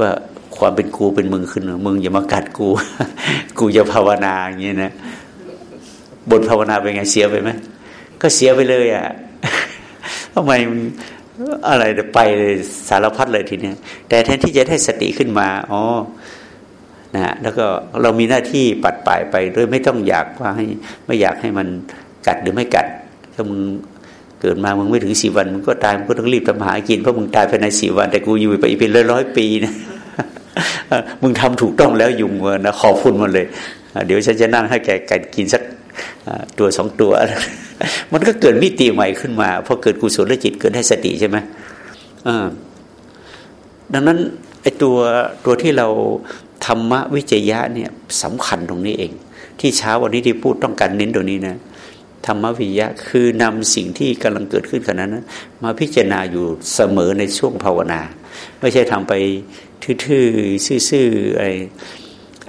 A: ว่าความเป็นกูเป็นมึงขึ้นมึงอย่ามากัดกู กูจะภาวนาอย่างเงี้นะบทภาวนาเป็นไงเสียไปไหมก็เสียไปเลยอะทำไมอะไรไปเลยสารพัดเลยทีเนี้ยแต่แทนที่จะได้สติขึ้นมาอ๋อ นะแล้วก็เรามีหน้าที่ปัดป่ายไปโดยไม่ต้องอยากว่าให้ไม่อยากให้มันกัดหรือไม่กัดถ้ามึงเกิดมามึงไม่ถึงสี่วันมึงก็ตายมึงก็ต้องรีบทำหากินเพราะมึงตายภายในสี่วัน แต่กูอยู่ไปอีกเป็นร้อยร้อยปีนะมึงทำถูกต้องแล้วยุงนะขอบคุณมันเลย เดี๋ยวฉันจะนั่งให้แกกันกินสักตัวสองตัว มันก็เกิดมิติใหม่ขึ้นมาพอเกิดกุศลจิตเกิดให้สติใช่ไหมดังนั้นไอ้ตัวตัวที่เรา รรมวิจยะเนี่ยสำคัญตรงนี้เอง ที่เช้าวันนี้ที่พูดต้องการเน้นตรงนี้นะธรรมวิยะคือนำสิ่งที่กำลังเกิดขึ้นขณะนั้นมาพิจารณาอยู่เสมอในช่วงภาวนา ไม่ใช่ทำไปทื่อๆซื่อๆไอ้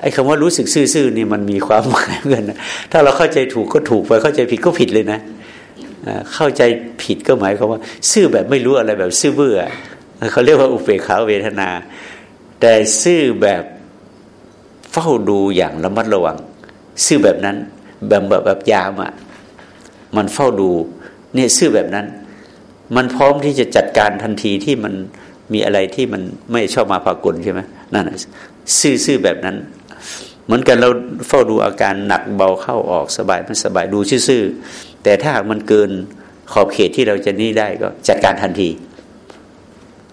A: ไอ้คำว่ารู้สึกซื่อๆนี่มันมีความหมายเหมือนกันนะถ้าเราเข้าใจถูกก็ถูกไปเข้าใจผิดก็ผิดเลยนะเข้าใจผิดก็หมายความว่า ซื่อแบบไม่รู้อะไรแบบซื่อเบื่อเขาเรียกว่าอุเบกขาเวทนา แต่ซื่อแบบ เฝ้าดูอย่างระมัดระวัง ซื่อแบบนั้นแบบแบบแบบยามอะ่ะมันเฝ้าดูเนี่ยซื่อแบบนั้น มันพร้อมที่จะจัดการทันทีที่มันมีอะไรที่มันไม่ชอบมาพากลใช่ไหมนั่นซื่อๆแบบนั้น เหมือนกันเราเฝ้าดูอาการหนักเบาเข้าออกสบายไม่สบายดูซื่อๆแต่ถ้าหากมันเกินขอบเขตที่เราจะนี่ได้ก็จัดการทันที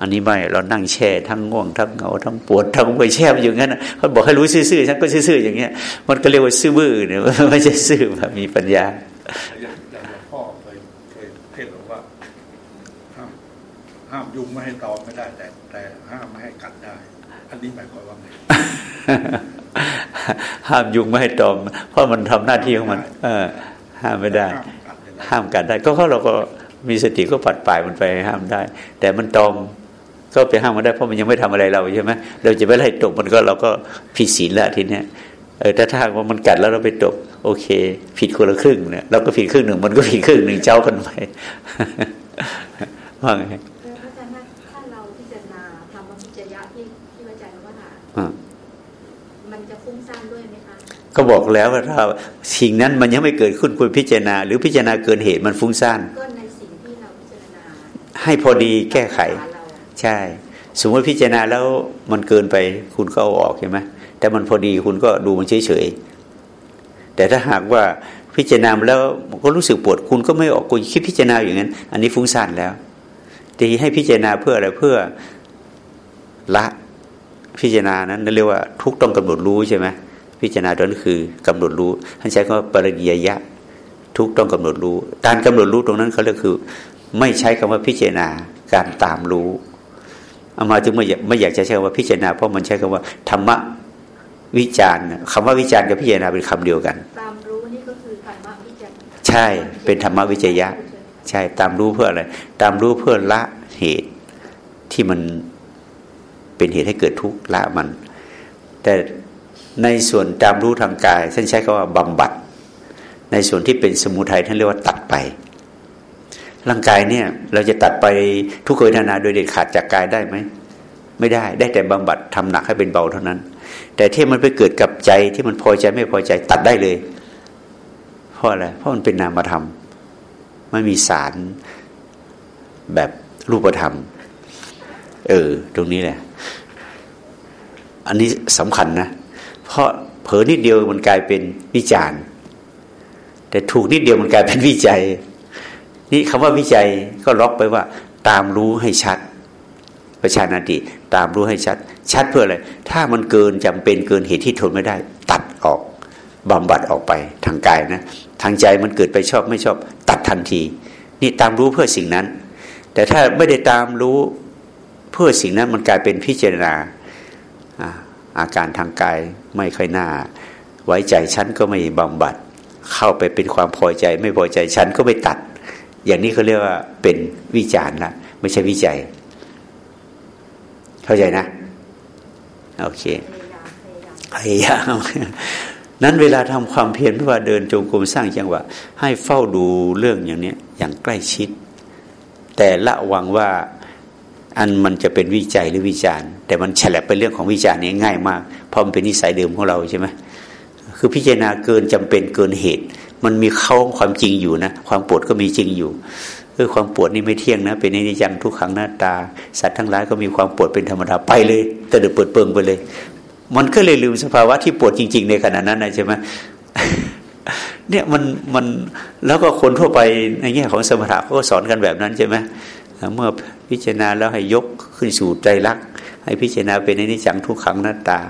A: อันนี้ไม่เรานั่งแช่ทั้งง่วงทั้งเหงาทั้งปวดทั้งไปแช่อยู่งั้นเขาบอกให้รู้ซื่อๆฉันก็ซื่อๆอย่างเงี้ย มันก็เรียกว่าซื่อบื้อเนี่ยไม่ใช่ซื่อแบบมีปัญญา
B: ห้ามยุงไม่ให้ตอมไม่ได้แต่ แต่ห้ามไม่ให้กัดได้ อันนี้หมายความว่าไง
A: ห้ามยุงไม่ให้ตอม เพราะมันทำหน้าที่ของมัน เออ ห้ามไม่ได้ ห้ามกัดได้ ก็เพราะเราก็มีสติก็ปัดปลายมันไปห้ามได้ แต่มันตอม ก็ไปห้ามมันได้เพราะมันยังไม่ทำอะไรเราใช่ไหมเราจะไปไล่ตกมันก็เราก็ผิดศีลละทีเนี้ยเออแต่ถ้าว่ามันกัดแล้วเราไปตกโอเค ผิดคนละครึ่งเนี่ยเราก็ผิดครึ่งหนึ่งมันก็ผิดครึ่งหนึ่งเจ้ากันไปว่าไงก็บอกแล้วว่าถ้าสิ่งนั้นมันยังไม่เกิดขึ้นควรพิจารณา หรือพิจารณาเกินเหตุมันฟุ้งซ่านก็ในสิ่งที่เราพิจารณาให้พอดีแก้ไข ใช่ สมมติพิจารณาแล้วมันเกินไปคุณก็เอาออกใช่ไหมแต่มันพอดีคุณก็ดูมันเฉยเฉยแต่ถ้าหากว่าพิจารณาแล้วมันก็รู้สึกปวดคุณก็ไม่ออกคุณคิดพิจารณาอย่างนั้น อันนี้ฟุ้งซ่านแล้วทีให้พิจารณาเพื่ออะไรเพื่อละพิจารณานั้นเรียกว่าทุกต้องกำหนดรู้ใช่ไหมพิจารณาตนั้นคือกำหนดรู้ท่านใช้คำว่าปริยยะ ทุกต้องกำหนดรู้ การกำหนดรู้ตรงนั้นเขาเรียกคือ ไม่ใช้คำว่าพิจารณาการตามรู้ อามาถึงไม่ไม่อยากจะใช้คำว่าพิจารณาเพราะมันใช้คำว่าธรรมะวิจารณ์คำว่าวิจารณ์กับพิจารณาเป็นคำเดียวกัน
C: ตามรู้นี่ก็คือธรรมะวิจารณ์
A: ใช่เป็นธรรมะวิจยะ ใช่ตามรู้เพื่ออะไร ตามรู้เพื่อละเหตุที่มันเป็นเหตุให้เกิดทุกข์ละมัน แต่ในส่วนตามรู้ทางกายท่านใช้คำว่าบำบัด ในส่วนที่เป็นสมุทัยท่านเรียกว่าตัดไป ร่างกายเนี่ย เราจะตัดไปทุกขเวทนาโดยเด็ดขาดจากกายได้ไหมไม่ได้ได้แต่บำบัดทำหนักให้เป็นเบาเท่านั้น แต่ที่มันไปเกิดกับใจที่มันพอใจไม่พอใจตัดได้เลย เพราะอะไรเพราะมันเป็นนามธรรมไม่มีสารแบบรูปธรรม เออ ตรงนี้แหละ อันนี้สำคัญนะ เพราะเผลอนิดเดียวมันกลายเป็นวิจารณ์ แต่ถูกนิดเดียวมันกลายเป็นวิจัย นี่คำว่าวิจัยก็ล็อกไปว่า ตามรู้ให้ชัด ประชานาติตามรู้ให้ชัด ชัดเพื่ออะไร ถ้ามันเกินจำเป็นเกินเหตุที่ทนไม่ได้ ตัดออกบำบัดออกไปทางกายนะ ทางใจมันเกิดไปชอบไม่ชอบ ตัดทันที นี่ตามรู้เพื่อสิ่งนั้น แต่ถ้าไม่ได้ตามรู้เพื่อสิ่งนั้นมันกลายเป็นพิจารณาอาการทางกายไม่ค่อยน่า ไว้ใจฉันก็ไม่บำบัด เข้าไปเป็นความพอใจ ไม่พอใจฉันก็ไม่ตัด อย่างนี้เขาเรียกว่าเป็นวิจารณ์ละไม่ใช่วิจัย เข้าใจนะ โอเคพยายามนั้นเวลาทำความเพียรไม่ว่าเดินจงกรมสร้างจังหวะ ให้เฝ้าดูเรื่องอย่างนี้อย่างใกล้ชิด แต่ละวังว่าอันมันจะเป็นวิจัยหรือวิจารณ์ แต่มันแฉลบไปเรื่องของวิจารณ์นี้ง่ายมากเพราะมันเป็นนิสัยเดิมของเราใช่ไหมคือพิจารณาเกินจำเป็นเกินเหตุ มันมีเข้าความจริงอยู่นะ ความปวดก็มีจริงอยู่เออความปวดนี่ไม่เที่ยงนะ เป็นนิจังทุกขังหน้าตา สัตว์ทั้งหลายก็มีความปวดเป็นธรรมดาไปเลยแต่เดือดเปิดเปิงไปเลย มันก็เลยลืมสภาวะที่ปวดจริง ๆ ในขณะนั้นนะใช่ไหมเนี่ยมันมันแล้วก็คนทั่วไปในแง่ของสมถะเขาก็สอนกันแบบนั้นใช่ไหมเมื่อพิจารณาแล้วให้ยกขึ้นสู่ใจรักให้พิจารณาเป็นอนิจจังทุกขังหน้าตา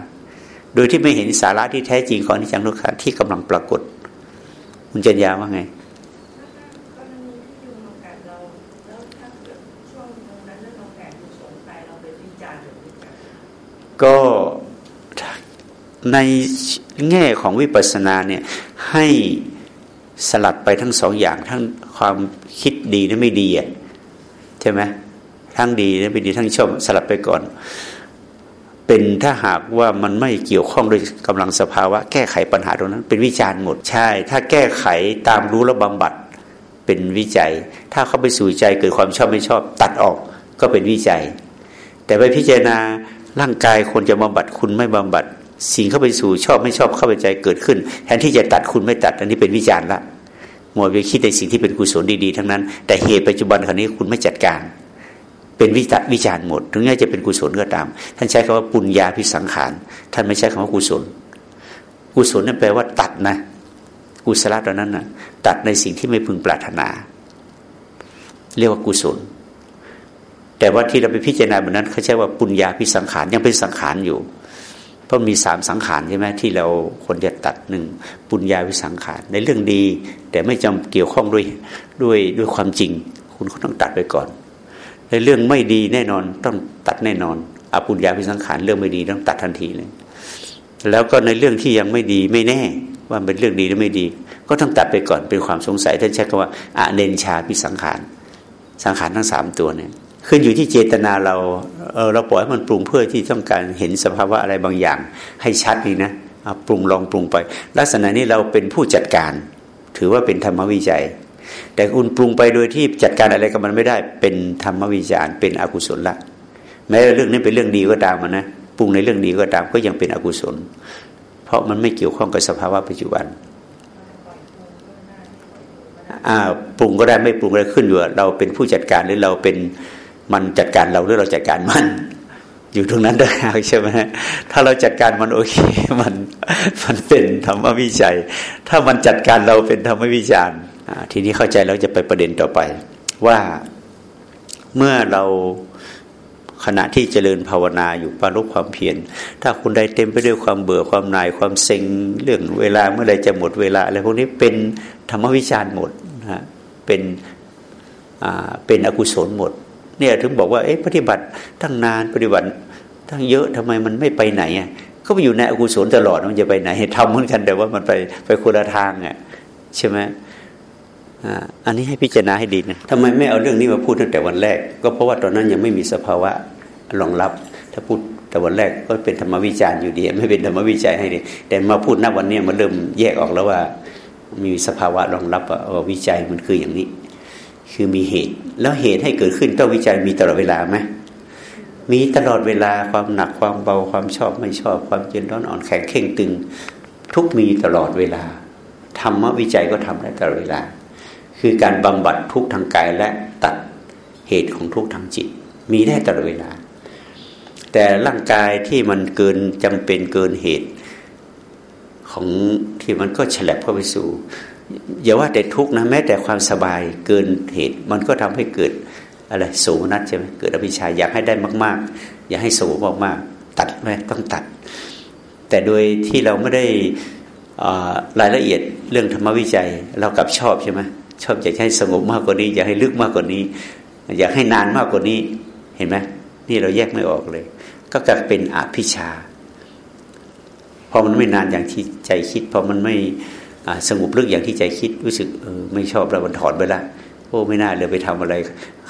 A: โดยที่ไม่เห็นสาระที่แท้จริงของนิจจังทุกขังที่กำลังปรากฏ คุณจัญญาว่าไง
D: กรณีที่ยุงมากัดเราแล้วถ้าเกิดช่วงตรงนั้นเราแผ่กุศลไปเราไปวิจารณ์หรือวิจารณ์
A: ก็ในแง่ของวิปัสสนาเนี่ยให้สลัดไปทั้งสองอย่างทั้งความคิดดีและไม่ดีอะใช่ไหมทั้งดีและไม่ดีทั้งชอบสลัดไปก่อน เป็นถ้าหากว่ามันไม่เกี่ยวข้องด้วยกำลังสภาวะ แก้ไขปัญหาตรงนั้น เป็นวิจารณ์หมดใช่ ถ้าแก้ไขตามรู้และบำบัดเป็นวิจัย ถ้าเข้าไปสู่ใจเกิดความชอบไม่ชอบ ตัดออกก็เป็นวิจัย แต่ไปพิจารณาร่างกายคนจะบำบัดคุณไม่บำบัด สิ่งเข้าไปสู่ชอบไม่ชอบเข้าไปใจเกิดขึ้น แทนที่จะตัดคุณไม่ตัด อันนี้เป็นวิจารณ์ละมัวไปคิดในสิ่งที่เป็นกุศลดีๆ ทั้งนั้น แต่เหตุปัจจุบันคราวนี้คุณไม่จัดการ เป็นวิจารวิจารณ์หมดถึงแม้จะเป็นกุศลก็ตาม ท่านใช้คำว่าปุญญาพิสังขาร ท่านไม่ใช้คำว่ากุศล กุศลนั่นแปลว่าตัดนะ กุศลตอนนั้นนะตัดในสิ่งที่ไม่พึงปรารถนา เรียกว่ากุศล แต่ว่าที่เราไปพิจารณาแบบนั้นเขาใช้ว่าปุญญาพิสังขารยังเป็นสังขารอยู่เพราะมีสามสังขารใช่ไหมที่เราคนจะตัดหนึ่งปุญญาวิสังขารในเรื่องดี แต่ไม่จำเกี่ยวข้องด้วยด้วยด้วยความจริง คุณก็ต้องตัดไปก่อน ในเรื่องไม่ดีแน่นอนต้องตัดแน่นอนอปุญญาวิสังขารเรื่องไม่ดีต้องตัดทันทีเลย แล้วก็ในเรื่องที่ยังไม่ดีไม่แน่ ว่าเป็นเรื่องดีหรือไม่ดี ก็ต้องตัดไปก่อนเป็นความสงสัยท่านใช้คำว่าอเนนชาพิสังขาร สังขารทั้งสามตัวเนี่ยขึ้นอยู่ที่เจตนาเราเออเราปล่อยให้มันปรุงเพื่อที่ต้องการเห็นสภาวะอะไรบางอย่าง ให้ชัดนี่นะปรุงลองปรุงไป ลักษณะนี้เราเป็นผู้จัดการ ถือว่าเป็นธรรมวิจัย แต่คุณปรุงไปโดยที่จัดการอะไรกับมันไม่ได้ เป็นธรรมวิจารณ์เป็นอกุศลละแม้เรื่องนี้เป็นเรื่องดีก็ตามมันนะปรุงในเรื่องดีก็ตามก็ยังเป็นอกุศล เพราะมันไม่เกี่ยวข้องกับสภาวะปัจจุบันอ่าปรุงก็ได้ไม่ปรุงก็ได้ขึ้นอยู่เราเป็นผู้จัดการหรือเราเป็นมันจัดการเราหรือเราจัดการมัน อยู่ตรงนั้นได้ใช่ไหมถ้าเราจัดการมันโอเคมันมันเป็นธรรมวิจัย ถ้ามันจัดการเราเป็นธรรมวิจารณ์ ทีนี้เข้าใจแล้วจะไปประเด็นต่อไป ว่าเมื่อเราขณะที่เจริญภาวนาอยู่ปารุความเพียรถ้าคุณใดเต็มไปด้วยความเบื่อความนายความเซ็งเรื่องเวลาเมื่อไรจะหมดเวลาอะไรพวกนี้เป็นธรรมวิจารหมดนะเป็นเป็นอกุศลหมด เนี่ยถึงบอกว่าเอ๊ะปฏิบัติตั้งนานปฏิบัติตั้งเยอะทำไมมันไม่ไปไหนอะก็ไปอยู่ในอกุศลตลอดมันจะไปไหนทำเหมือนกันแต่ว่ามันไปไปคนละทางอะใช่ไหม อันนี้ให้พิจารณาให้ดีนะทำไมไม่เอาเรื่องนี้มาพูดตั้งแต่วันแรก ก็เพราะว่าตอนนั้นยังไม่มีสภาวะรองรับ ถ้าพูดแต่วันแรกก็เป็นธรรมวิจารณ์อยู่ดี ไม่เป็นธรรมวิจัยให้ดี แต่มาพูดณวันนี้มันเริ่มแยกออกแล้วว่า มีสภาวะรองรับว่าวิจัยมันคืออย่างนี้ คือมีเหตุ แล้วเหตุให้เกิดขึ้นต้องวิจัยมีตลอดเวลาไหมมีตลอดเวลาความหนักความเบาความชอบไม่ชอบความเย็นร้อนอ่อนแข็งเข่งตึง ทุกมีตลอดเวลาธรรมวิจัยก็ทำได้ตลอดเวลา คือการบำบัดทุกทางกายและตัดเหตุของทุกทางจิต มีได้ตลอดเวลา แต่ร่างกายที่มันเกินจำเป็นเกินเหตุของที่มันก็ฉลับเข้าไปสู่อย่าว่าแต่ทุกนะแม้แต่ความสบายเกินเหตุ มันก็ทำให้เกิดอะไรโสนัดใช่ไหมเกิดอภิชาอยากให้ได้มาก ๆ อยากให้โสมากๆตัดไหมต้องตัด แต่โดยที่เราไม่ได้รายละเอียดเรื่องธรรมวิจัยเรากลับชอบใช่ไหม ชอบอยากให้สงบมากกว่านี้ อยากให้ลึกมากกว่านี้ อยากให้นานมากกว่านี้ เห็นไหมนี่เราแยกไม่ออกเลย ก็กลายเป็นอภิชาพอมันไม่นานอย่างที่ใจคิดพอมันไม่สงบลึกอย่างที่ใจคิดรู้สึกเออไม่ชอบแล้วมันถอนไปละโอ้ไม่น่าเลยไปทำอะไร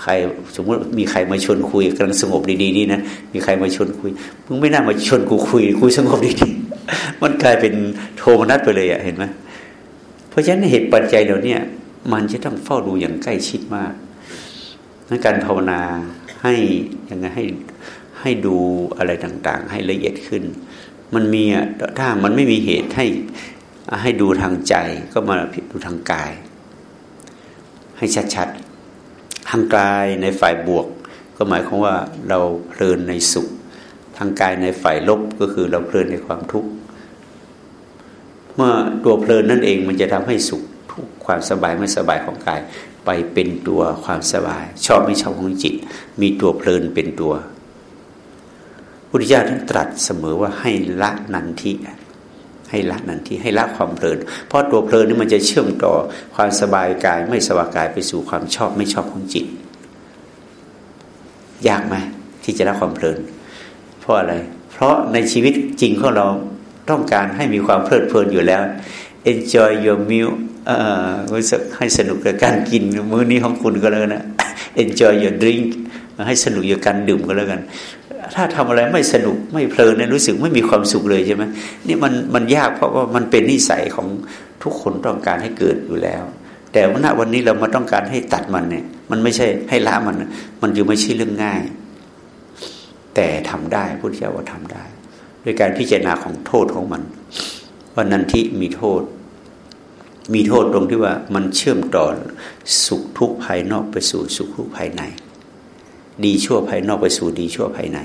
A: ใครสมมติมีใครมาชวนคุยกำลังสงบดีๆนี่นะมีใครมาชวนคุยมึงไม่น่ามาชวนกูคุยคุยสงบดีๆมันกลายเป็นโทมนัสไปเลยอะเห็นไหมเพราะฉะนั้นเหตุปัจจัยเหล่านี้ มันจะต้องเฝ้าดูอย่างใกล้ชิดมากในการภาวนาให้ยังไงให้ให้ดูอะไรต่างๆ ให้ละเอียดขึ้น มันมีถ้ามันไม่มีเหตุให้ให้ดูทางใจก็มาดูทางกาย ให้ชัดๆทางกายในฝ่ายบวก ก็หมายความว่าเราเพลินในสุข ทางกายในฝ่ายลบก็คือเราเพลินในความทุกข์เมื่อตัวเพลินนั่นเองมันจะทำให้สุข ความสบายไม่สบายของกาย ไปเป็นตัวความสบาย ชอบไม่ชอบของจิต มีตัวเพลินเป็นตัวพุทธิยถาท่านตรัสเสมอว่าให้ละนันทิให้ละนันทิให้ละความเพลิน เพราะตัวเพลินนี่มันจะเชื่อมต่อความสบายกาย ไม่สบายกายไปสู่ความชอบไม่ชอบของจิต ยากไหมที่จะละความเพลิน เพราะอะไร เพราะในชีวิตจริงของเราต้องการให้มีความเพลิดเพลินอยู่แล้ว enjoy your meal ให้สนุกกับการกิน มื้อนี้ของคุณก็แล้วนะ enjoy your drink ให้สนุกกับการดื่มก็แล้วกัน ถ้าทำอะไรไม่สนุกไม่เพลินเนี่ยรู้สึกไม่มีความสุขเลยใช่ไหมนี่มันมันยากเพราะว่ามันเป็นนิสัยของทุกคนต้องการให้เกิดอยู่แล้ว แต่ณวันนี้เรามาต้องการให้ตัดมันเนี่ย มันไม่ใช่ให้ละมัน มันยังไม่ใช่เรื่องง่าย แต่ทำได้พุทธเจ้าว่าทำได้ โดยการพิจารณาของโทษของมันว่านันทิมีโทษ มีโทษตรงที่ว่ามันเชื่อมต่อสุขทุกภายนอกไปสู่สุขทุกภายใน ดีชั่วภายนอกไปสู่ดีชั่วภายใน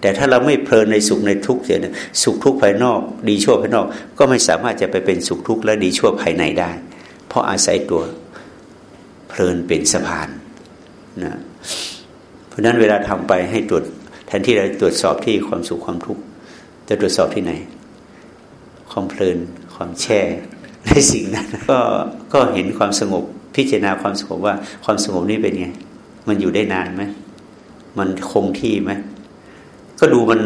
A: แต่ถ้าเราไม่เพลินในสุขในทุกข์เสียนะสุขทุกข์ภายนอก ดีชั่วภายนอก ก็ไม่สามารถจะไปเป็นสุขทุกข์และดีชั่วภายในได้ เพราะอาศัยตัวเพลินเป็นสะพานนะเพราะนั้นเวลาทำไปให้ตรวจแทนที่เราตรวจสอบที่ความสุขความทุกข์จะตรวจสอบที่ไหนความเพลินความแช่ ในสิ่งนั้นก็ก็เห็นความสงบ พิจารณาความสงบว่าความสงบนี้เป็นไง มันอยู่ได้นานไหมมันคงที่ไหมก็ดูมัน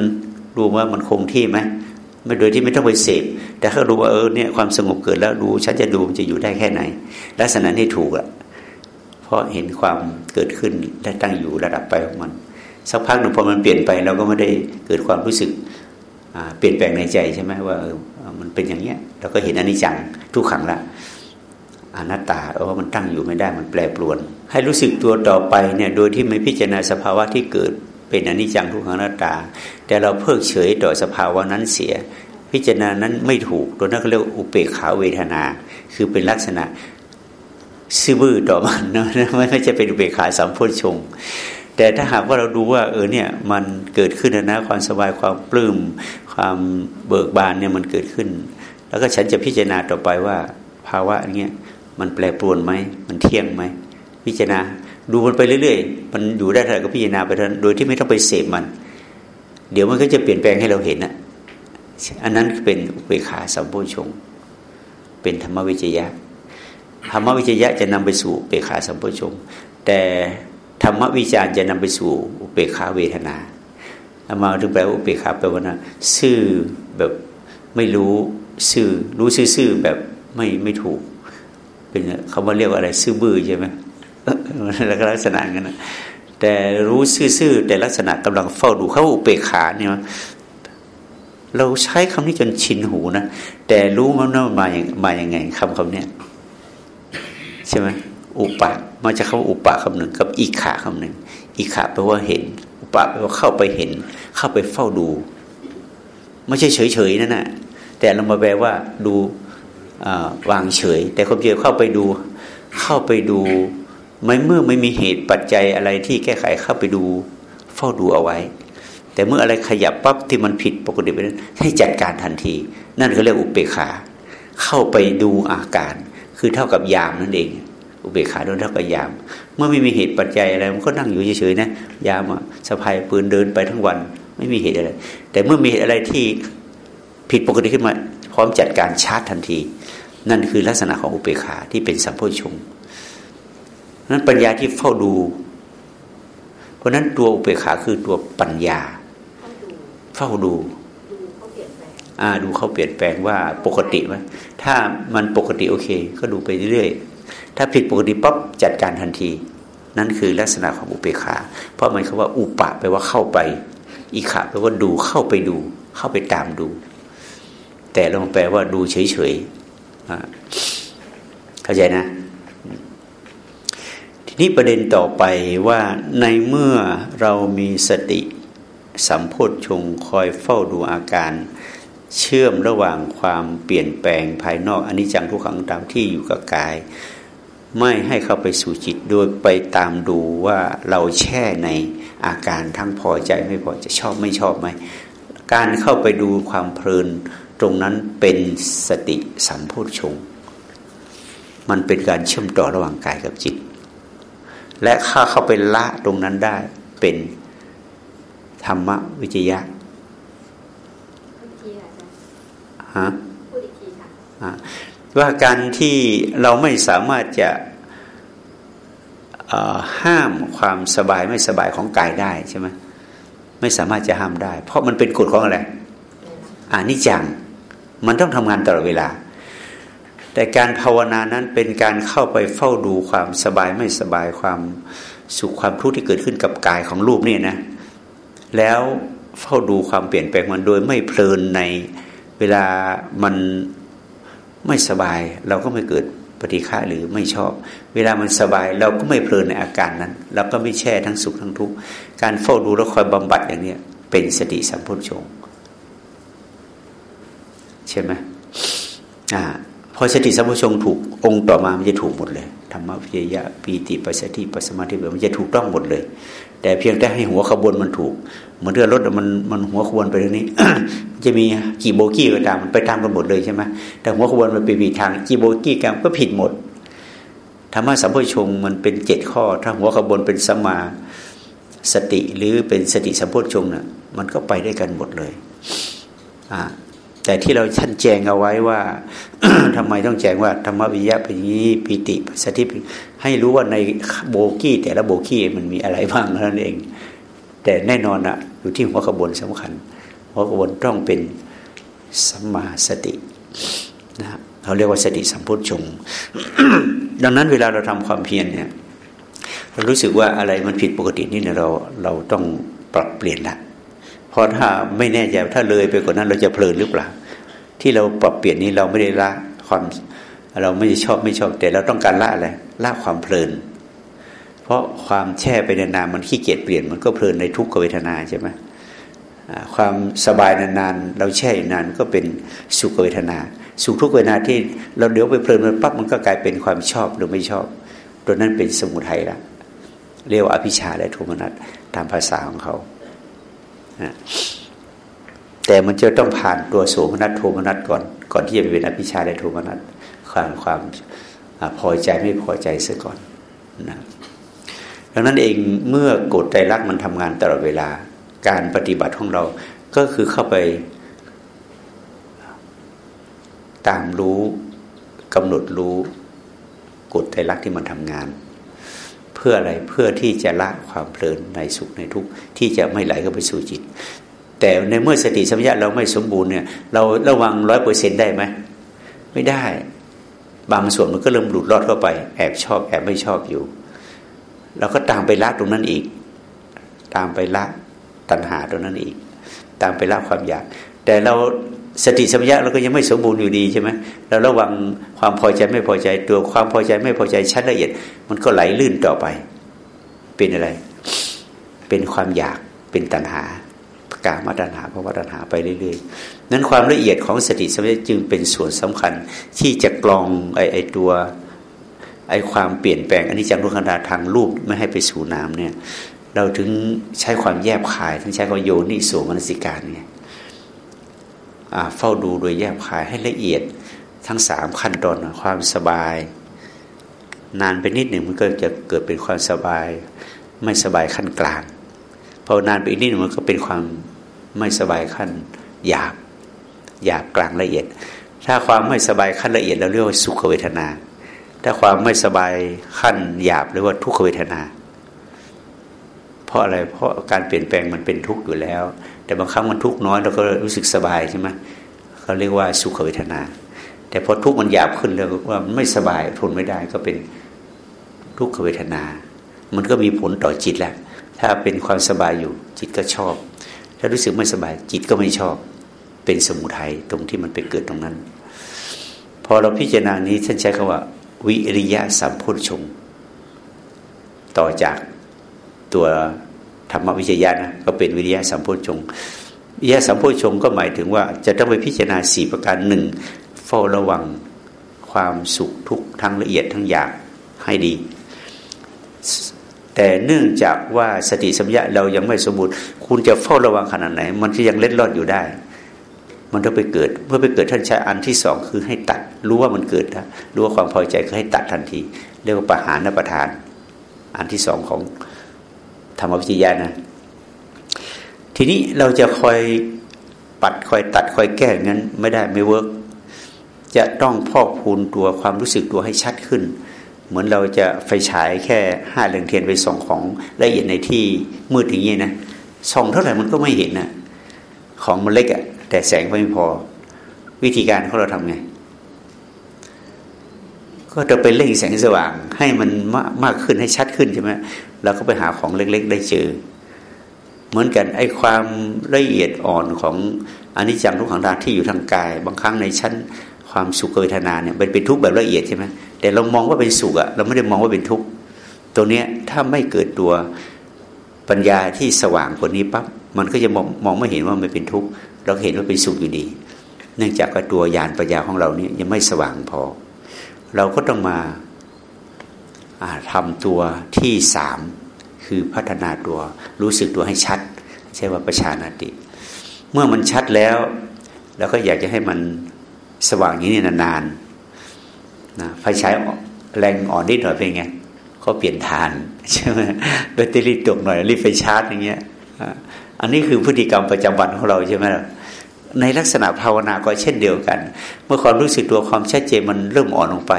A: ดูว่ามันคงที่ไหมไม่โดยที่ไม่ต้องไปเสพแต่ถ้าดูว่าเออเนี่ยความสงบเกิดแล้วดูฉันจะดูมันจะอยู่ได้แค่ไหน ลักษณะนี้ถูกอะเพราะเห็นความเกิดขึ้นและตั้งอยู่ระดับไปของมัน สักพักหนึ่งพอมันเปลี่ยนไปเราก็ไม่ได้เกิดความรู้สึกเปลี่ยนแปลงในใจใช่ไหมว่า มันเป็นอย่างเนี้ยเราก็เห็นอนิจจังทุกขังละอนัตตาเออมันตั้งอยู่ไม่ได้มันแปรปรวน ให้รู้สึกตัวต่อไปเนี่ยโดยที่ไม่พิจารณาสภาวะที่เกิดเป็นอนิจจังทุกขังอนัตตา แต่เราเพิกเฉยต่อสภาวะนั้นเสีย พิจารณานั้นไม่ถูกตัวนั้นเขาเรียกอุเบกขาเวทนา คือเป็นลักษณะซื่อบื้อต่อมันนะไม่ไม่เป็นอุเบกขาสัมโพชง แต่ถ้าหากว่าเราดูว่าเออเนี่ยมันเกิดขึ้นนะความสบายความปลื้มความเบิกบานเนี่ยมันเกิดขึ้น แล้วก็ฉันจะพิจารณาต่อไปว่า ภาวะเนี้ยมันแปรปรวนไหมมันเที่ยงไหมพิจารณาดูมันไปเรื่อยๆ มันอยู่ได้เท่าไหร่ก็พิจารณาไปเท่านั้นโดยที่ไม่ต้องไปเสพมัน เดี๋ยวมันก็จะเปลี่ยนแปลงให้เราเห็นนะอันนั้นเป็นอุเบกขาสัมโพชง เป็นธรรมวิจยะธรรมวิจยะจะนำไปสู่เบกขาสัมโพชง แต่ ธรรมวิจารจะนำไปสู่อุเบกขาเวทนาอามาถึงแปลว่าอุเบกขาแปลว่านะซื่อแบบไม่รู้ซื่อรู้ซื่อแบบไม่ไม่ถูก เป็นเขามาเรียกว่าอะไร ซื่อบื้อใช่ไหมแล้วก็ลักษณะงั้นนะแต่รู้ซื่อแต่ลักษณะกำลังเฝ้าดูเขาอุเบกขาเนี่ยเราใช้คำนี้จนชินหูนะแต่รู้มันว่ามาอย่างมาอย่างไงคำคำนี้ใช่ไหม อุปะมาจากคำอุปะคำหนึ่งกับอีขาคำหนึ่งอีขาแปลว่าเห็น อุปะแปลว่าเข้าไปเห็น เข้าไปเฝ้าดู ไม่ใช่เฉยๆนั่นแหะแต่เรามาแปลว่าดูวางเฉย แต่ความจริงเข้าไปดู เข้าไปดูไม่เมื่อไม่มีเหตุปัจจัยอะไรที่แก้ไขเข้าไปดู เฝ้าดูเอาไว้ แต่เมื่ออะไรขยับปั๊บที่มันผิดปกติไปนั้นให้จัดการทันที นั่นเขาเรียกอุเบกขา เข้าไปดูอาการ คือเท่ากับยามนั่นเอง อุเบกขาโดนเท่ากับยาม เมื่อไม่มีเหตุปัจจัยอะไรมันก็นั่งอยู่เฉยๆนะยามอะสะพายปืนเดินไปทั้งวัน ไม่มีเหตุอะไร แต่เมื่อมีเหตุอะไรที่ผิดปกติขึ้นมา พร้อมจัดการชาร์จทันที นั่นคือลักษณะของอุเบกขาที่เป็นสัมโพชงนั้นปัญญาที่เฝ้าดู เพราะนั้นตัวอุเบกขาคือตัวปัญญา เฝ้าดูอ่าดูเขาเปลี่ยนแปลงว่าปกติไหมถ้ามันปกติโอเค ก็ดูไปเรื่อย ถ้าผิดปกติปั๊บจัดการทันที นั่นคือลักษณะของอุเบกขา เพราะมันคำว่าอุปะแปลว่าเข้าไป อิขะแปลว่าดูเข้าไปดู เข้าไปตามดู แต่ลองแปลว่าดูเฉยๆเข้าใจนะ ทีนี้ประเด็นต่อไปว่าในเมื่อเรามีสติสัมโพธชงคอยเฝ้าดูอาการเชื่อมระหว่างความเปลี่ยนแปลงภายนอกอันนี้จังทุกขังตามที่อยู่กับกาย ไม่ให้เข้าไปสู่จิตโดยไปตามดูว่าเราแช่ในอาการทั้งพอใจไม่พอใจชอบไม่ชอบไหมการเข้าไปดูความเพลินตรงนั้นเป็นสติสัมโพชงมันเป็นการเชื่อมต่อระหว่างกายกับจิต และถ้าเข้าไปละตรงนั้นได้เป็นธรรมวิจยะฮะ ว่าการที่เราไม่สามารถจะห้ามความสบายไม่สบายของกายได้ใช่ไหมไม่สามารถจะห้ามได้ เพราะมันเป็นกฎของอะไรอานิจจังมันต้องทำงานตลอดเวลา แต่การภาวนานั้นเป็นการเข้าไปเฝ้าดูความสบายไม่สบายความสุขความทุกข์ที่เกิดขึ้นกับกายของรูปนี่นะ แล้วเฝ้าดูความเปลี่ยนแปลงมันโดยไม่เพลินในเวลามัน ไม่สบายเราก็ไม่เกิดปฏิฆะหรือไม่ชอบ เวลามันสบายเราก็ไม่เพลินในอาการนั้น เราก็ไม่แช่ทั้งสุขทั้งทุกข์การเฝ้าดูแล้วคอยบำบัดอย่างเนี้ยเป็นสติสัมพชฌงค์ใช่ไหมอ่าพอสติสัมพชฌงค์ถูกองค์ต่อมามันจะถูกหมดเลยธรรมวิจยะปีติปัสสติปัสสมาธิมันจะถูกต้องหมดเลย แต่เพียงแต่ให้หัวขบวนมันถูก เหมือนเรือรถมันมันหัวขบวนไปทางนี้จะมีกี่โบกี้ก็ตามมันไปตามกันหมดเลยใช่ไหมแต่หัวขบวนมันไปผิดทางกี่โบกี้กันก็ผิดหมดธรรมะสัมโพชฌงมันเป็นเจ็ดข้อ ถ้าหัวขบวนเป็นสมมาสติหรือเป็นสติสัมโพชฌงค์น่ะมันก็ไปได้กันหมดเลยอ่า แต่ที่เราชันแจงเอาไว้ว่าทำไมต้องแจงว่าธรรมวิยะเป็นอย่างนี้ปิติสสติปให้รู้ว่าในโบกี้ แต่ละโบกี้มันมีอะไรบ้างนั้นเอง แต่แน่นอนอะอยู่ที่หัวขบวนสำคัญหัวขบวนต้องเป็นสัมมาสตินะเขาเรียกว่าสติสัมพุทธชงดังนั้นเวลาเราทำความเพียรเนี่ยเรารู้สึกว่าอะไรมันผิดปกตินี่เนี่ยเราเราต้องปรับเปลี่ยนละ ราะถ้าไม่แน่ใจถ้าเลยไปกว่านั้นเราจะเพลินหรือเปล่า ที่เราปรับเปลี่ยนนี้เราไม่ได้ละความเราไม่ชอบไม่ชอบแต่เราต้องการละอะไรละความเพลิน เพราะความแช่ไปนานๆมันขี้เกียจเปลี่ยนมันก็เพลินในทุกขเวทนาใช่ไหมความสบายนานๆเราแช่นานก็เป็นสุขเวทนา สุขทุกเวทนาที่เราเดี๋ยวไปเพลินมันปั๊บมันก็กลายเป็นความชอบหรือไม่ชอบตัวนั้นเป็นสมุทัยละเรียกว่าอภิชาและโทมนัสตามภาษาของเขา แต่มันจะต้องผ่านตัวโสมนัสโทมนัสก่อน ก่อนที่จะไปเป็นอภิชาและโทมนัสความความพอใจไม่พอใจซะก่อนนะดังนั้นเองเมื่อกฎใจรักมันทำงานตลอดเวลา การปฏิบัติของเราก็คือเข้าไปตามรู้กำหนดรู้กฎใจรักที่มันทำงาน พื่ออะไรเพื่อที่จะละความเพลินในสุขในทุกข์ที่จะไม่ไหลเข้าไปสู่จิต แต่ในเมื่อสติสัมปชัญญะเราไม่สมบูรณ์เนี่ย เราระวังร้อยเปอร์เซ็นได้ไหมไม่ได้ บางส่วนมันก็เริ่มหลุดรอดเข้าไป แอบชอบ แอบไม่ชอบอยู่เราก็ตามไปละตรงนั้นอีก ตามไปละตัณหาตรงนั้นอีก ตามไปละความอยาก แต่เรา สติสัมปชัญญะเราก็ยังไม่สมบูรณ์อยู่ดีใช่ไหมเราระวังความพอใจไม่พอใจ ตัวความพอใจไม่พอใจชั้นละเอียด มันก็ไหลลื่นต่อไป เป็นอะไร เป็นความอยากเป็นตัณหากามาตัณหาภาวะตัณหาไปเรื่อยๆนั้นความละเอียดของสติสัมปชัญญะจึงเป็นส่วนสำคัญ ที่จะกรองไอ้ไอตัวไอ้ความเปลี่ยนแปลงอันนี้จังรุขันดาทางรูปไม่ให้ไปสู่น้ำเนี่ย เราถึงใช้ความแยบคายทั้งใช้ความโยนิโสมนสิการเนี่ย เฝ้าดูโดยแยบคายให้ละเอียดทั้งสามขั้นตอนความสบาย นานไปนิดหนึ่งมันก็จะเกิดเป็นความสบาย ไม่สบายขั้นกลางพอนานไปอีกนิดหนึ่งมันก็เป็นความไม่สบายขั้นหยาบหยาบกลางละเอียด ถ้าความไม่สบายขั้นละเอียดเราเรียกว่าสุขเวทนา ถ้าความไม่สบายขั้นหยาบหรือว่าทุกขเวทนา เพราะอะไรเพราะการเปลี่ยนแปลงมันเป็นทุกข์อยู่แล้ว แต่บางครั้งมันทุกข์น้อยเราก็รู้สึกสบายใช่ไหมเขาเรียกว่าสุขเวทนา แต่พอทุกข์มันหยาบขึ้นแล้วว่าไม่สบายทนไม่ได้ก็เป็นทุกขเวทนา มันก็มีผลต่อจิตแล้วถ้าเป็นความสบายอยู่จิตก็ชอบ ถ้ารู้สึกไม่สบายจิตก็ไม่ชอบ เป็นสมุทัยตรงที่มันไปเกิดตรงนั้น พอเราพิจารณานี้ท่านใช้คำว่า วิริยะสัมพุทธชง ต่อจากตัว ธรรมวิจยะนะก็เป็นวิริยะสัมโพชงวิริยะสัมโพชงก็หมายถึงว่า จะต้องไปพิจารณาสี่ประการหนึ่งเฝ้าระวังความสุขทุกทั้งละเอียดทั้งอยากให้ดี แต่เนื่องจากว่าสติสัมยาเรายังไม่สมบูรณ์ คุณจะเฝ้าระวังขนาดไหน มันจะยังเล็ดลอดอยู่ได้ มันต้องไปเกิด เมื่อไปเกิดท่านใช้อันที่สองคือให้ตัด รู้ว่ามันเกิดนะรู้ว่าความพอใจคือให้ตัดทันที เรียกว่าปหานประทาน อันที่สองของ ธรรมวิจยานะทีนี้เราจะคอยปัดคอยตัดคอยแก้งั้นไม่ได้ไม่เวิร์กจะต้องพอกพูนตัวความรู้สึกตัวให้ชัดขึ้น เหมือนเราจะไฟฉายแค่ห้าเรืองเทียนไปส่องของละเอียดในที่มืดอย่างนี้นะส่องเท่าไหร่มันก็ไม่เห็นนะของมันเล็กอะแต่แสงไม่พอ วิธีการของเราทำไง ก็จะไปเร่งแสงสว่างให้มันมามากขึ้นให้ชัดขึ้นใช่ไหมเราก็ไปหาของเล็ก ๆ ได้เจอ เหมือนกันไอ้ความละเอียดอ่อนของอนิจจังทุกขังราที่อยู่ทางกาย บางครั้งในชั้นความสุขเวทนาเนี่ยเป็นเป็นทุกข์แบบละเอียดใช่ไหมแต่เรามองว่าเป็นสุขอะเราไม่ได้มองว่าเป็นทุกข์ตัวเนี้ยถ้าไม่เกิดตัวปัญญาที่สว่างกว่านี้ปั๊บมันก็จะมองมองไม่เห็นว่ามันเป็นทุกข์เราเห็นว่าเป็นสุขอยู่ดี เนื่องจากว่าตัวยานปัญญาของเราเนี่ยยังไม่สว่างพอ เราก็ต้องมา ทำตัวที่สามคือพัฒนาตัว รู้สึกตัวให้ชัด ใช่ว่าประชานาติ เมื่อมันชัดแล้วเราก็อยากจะให้มันสว่างอย่างนี้นานๆนะไฟใช้แรงอ่อนนิดหน่อยเป็นไงเขาเปลี่ยนทานใช่ไหมแบตเตอรี่ตกหน่อยรีบไฟชาร์จอย่างเงี้ยอันนี้คือพฤติกรรมประจำวันของเราใช่ไหมในลักษณะภาวนาก็เช่นเดียวกัน เมื่อความรู้สึกตัวความชัดเจนมันเริ่มอ่อนลงไป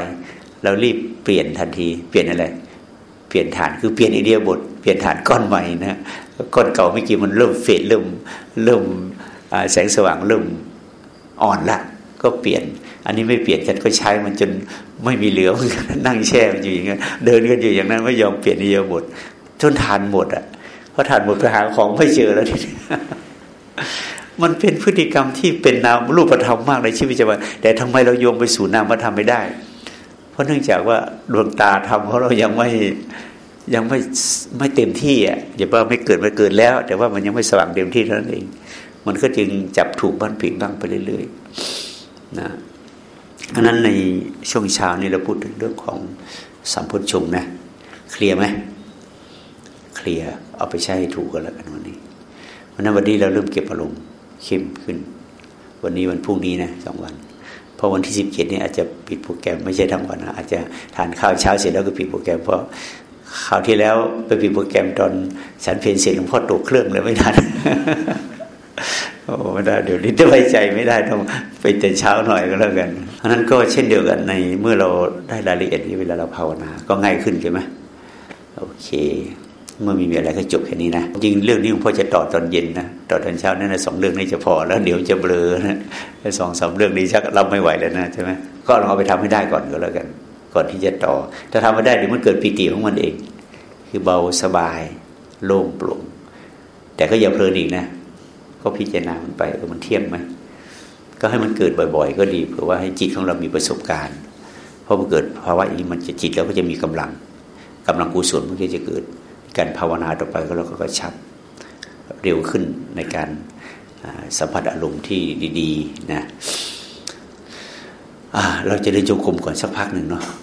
A: เรารีบเปลี่ยนทันที เปลี่ยนอะไร เปลี่ยนฐานคือเปลี่ยนไอเดียบทเปลี่ยนฐานก้อนใหม่นะก้อนเก่าไม่กี่มันเริ่มเฟดเริ่มเริ่มแสงสว่างเริ่มอ่อนละก็เปลี่ยน อันนี้ไม่เปลี่ยนกันก็ใช้มันจนไม่มีเหลือนั่งแช่มันอยู่อย่างนั้นเดินกันอยู่อย่างนั้นไม่ยอมเปลี่ยนไอเดียบทจนทานหมดอะเพอทานหมดไปหาของไม่เจอแล้วทีนี้มันเป็นพฤติกรรมที่เป็นนามรูปธรรมมากในชีวิตประจำวันแต่ทำไมเราโยงไปสู่นามธรรมไม่ได้ ราะเนื่องจากว่าดวงตาทำของเรายังไม่ยังไม่ไม่เต็มที่อะอย่าว่าไม่เกิดไม่เกิดแล้ว แต่ว่ามันยังไม่สว่างเต็มที่เท่านั้นเอง มันก็จึงจับถูกบ้านผิดบ้างไปเรื่อยๆนะอันนั้นในช่วงเช้านี้เราพูดถึงเรื่องของสัมพุทธชงนะเคลียร์ไหมเคลียร์เอาไปใช้ถูกกันแล้วกันวันนี้เพราะนั้นวันนี้เราเริ่มเก็บอารมณ์เข้มขึ้น วันนี้วันพรุ่งนี้นะสองวัน พราะวันที่สิบเจ็ดนี่อาจจะปิดโปรแกรมไม่ใช่ทั้งวันนะอาจจะทานข้าวเช้าเสร็จแล้วก็ปิดโปรแกรมเพราะคราวที่แล้วไปปิดโปรแกรมตอนฉันเพลนเสร็จหลวงพ่อตกเครื่องเลยไม่ทันโอ้ไม่ได้เดี๋ยวนี้จะไว้ใจไม่ได้ต้องไปแต่เช้าหน่อยก็แล้วกันเพราะนั้นก็เช่นเดียวกันในเมื่อเราได้รายละเอียดที่เวลาเราภาวนา ก็ง่ายขึ้นใช่ไหมโอเค เมื่อมีมีอะไรก็จบแค่นี้นะจริงเรื่องนี้หลวงพ่อจะต่อตอนเย็นนะต่อตอนเช้านั่นนะสองเรื่องนี้จะพอแล้วเดี๋ยวจะเบลอนะสองสามเรื่องนี้ชักเรับไม่ไหวแล้วนะใช่ไหมก็ลองเอาไปทำให้ได้ก่อนก็แล้วกัน ก่อนที่จะต่อ ถ้าทำไม่ได้เดี๋ยวมันเกิดปีติของมันเอง คือเบาสบายโล่งโปร่งแต่ก็อย่าเพลินอีกนะก็พิจารณามันไปมันเทียงไหมก็ให้มันเกิดบ่อยๆ ก็ดีเผื่อว่าให้จิตของเรามีประสบการณ์พอมันเกิดภาวะอย่างนี้มันจะจิตเราก็จะมีกำลังกำลังกุศลมันก็จะเกิด การภาวนาต่อไปก็เราก็กระชับเร็วขึ้นในการสัมผัสอารมณ์ที่ดีๆนะเราจะเดินจงกรมก่อนสักพักหนึ่งเนาะ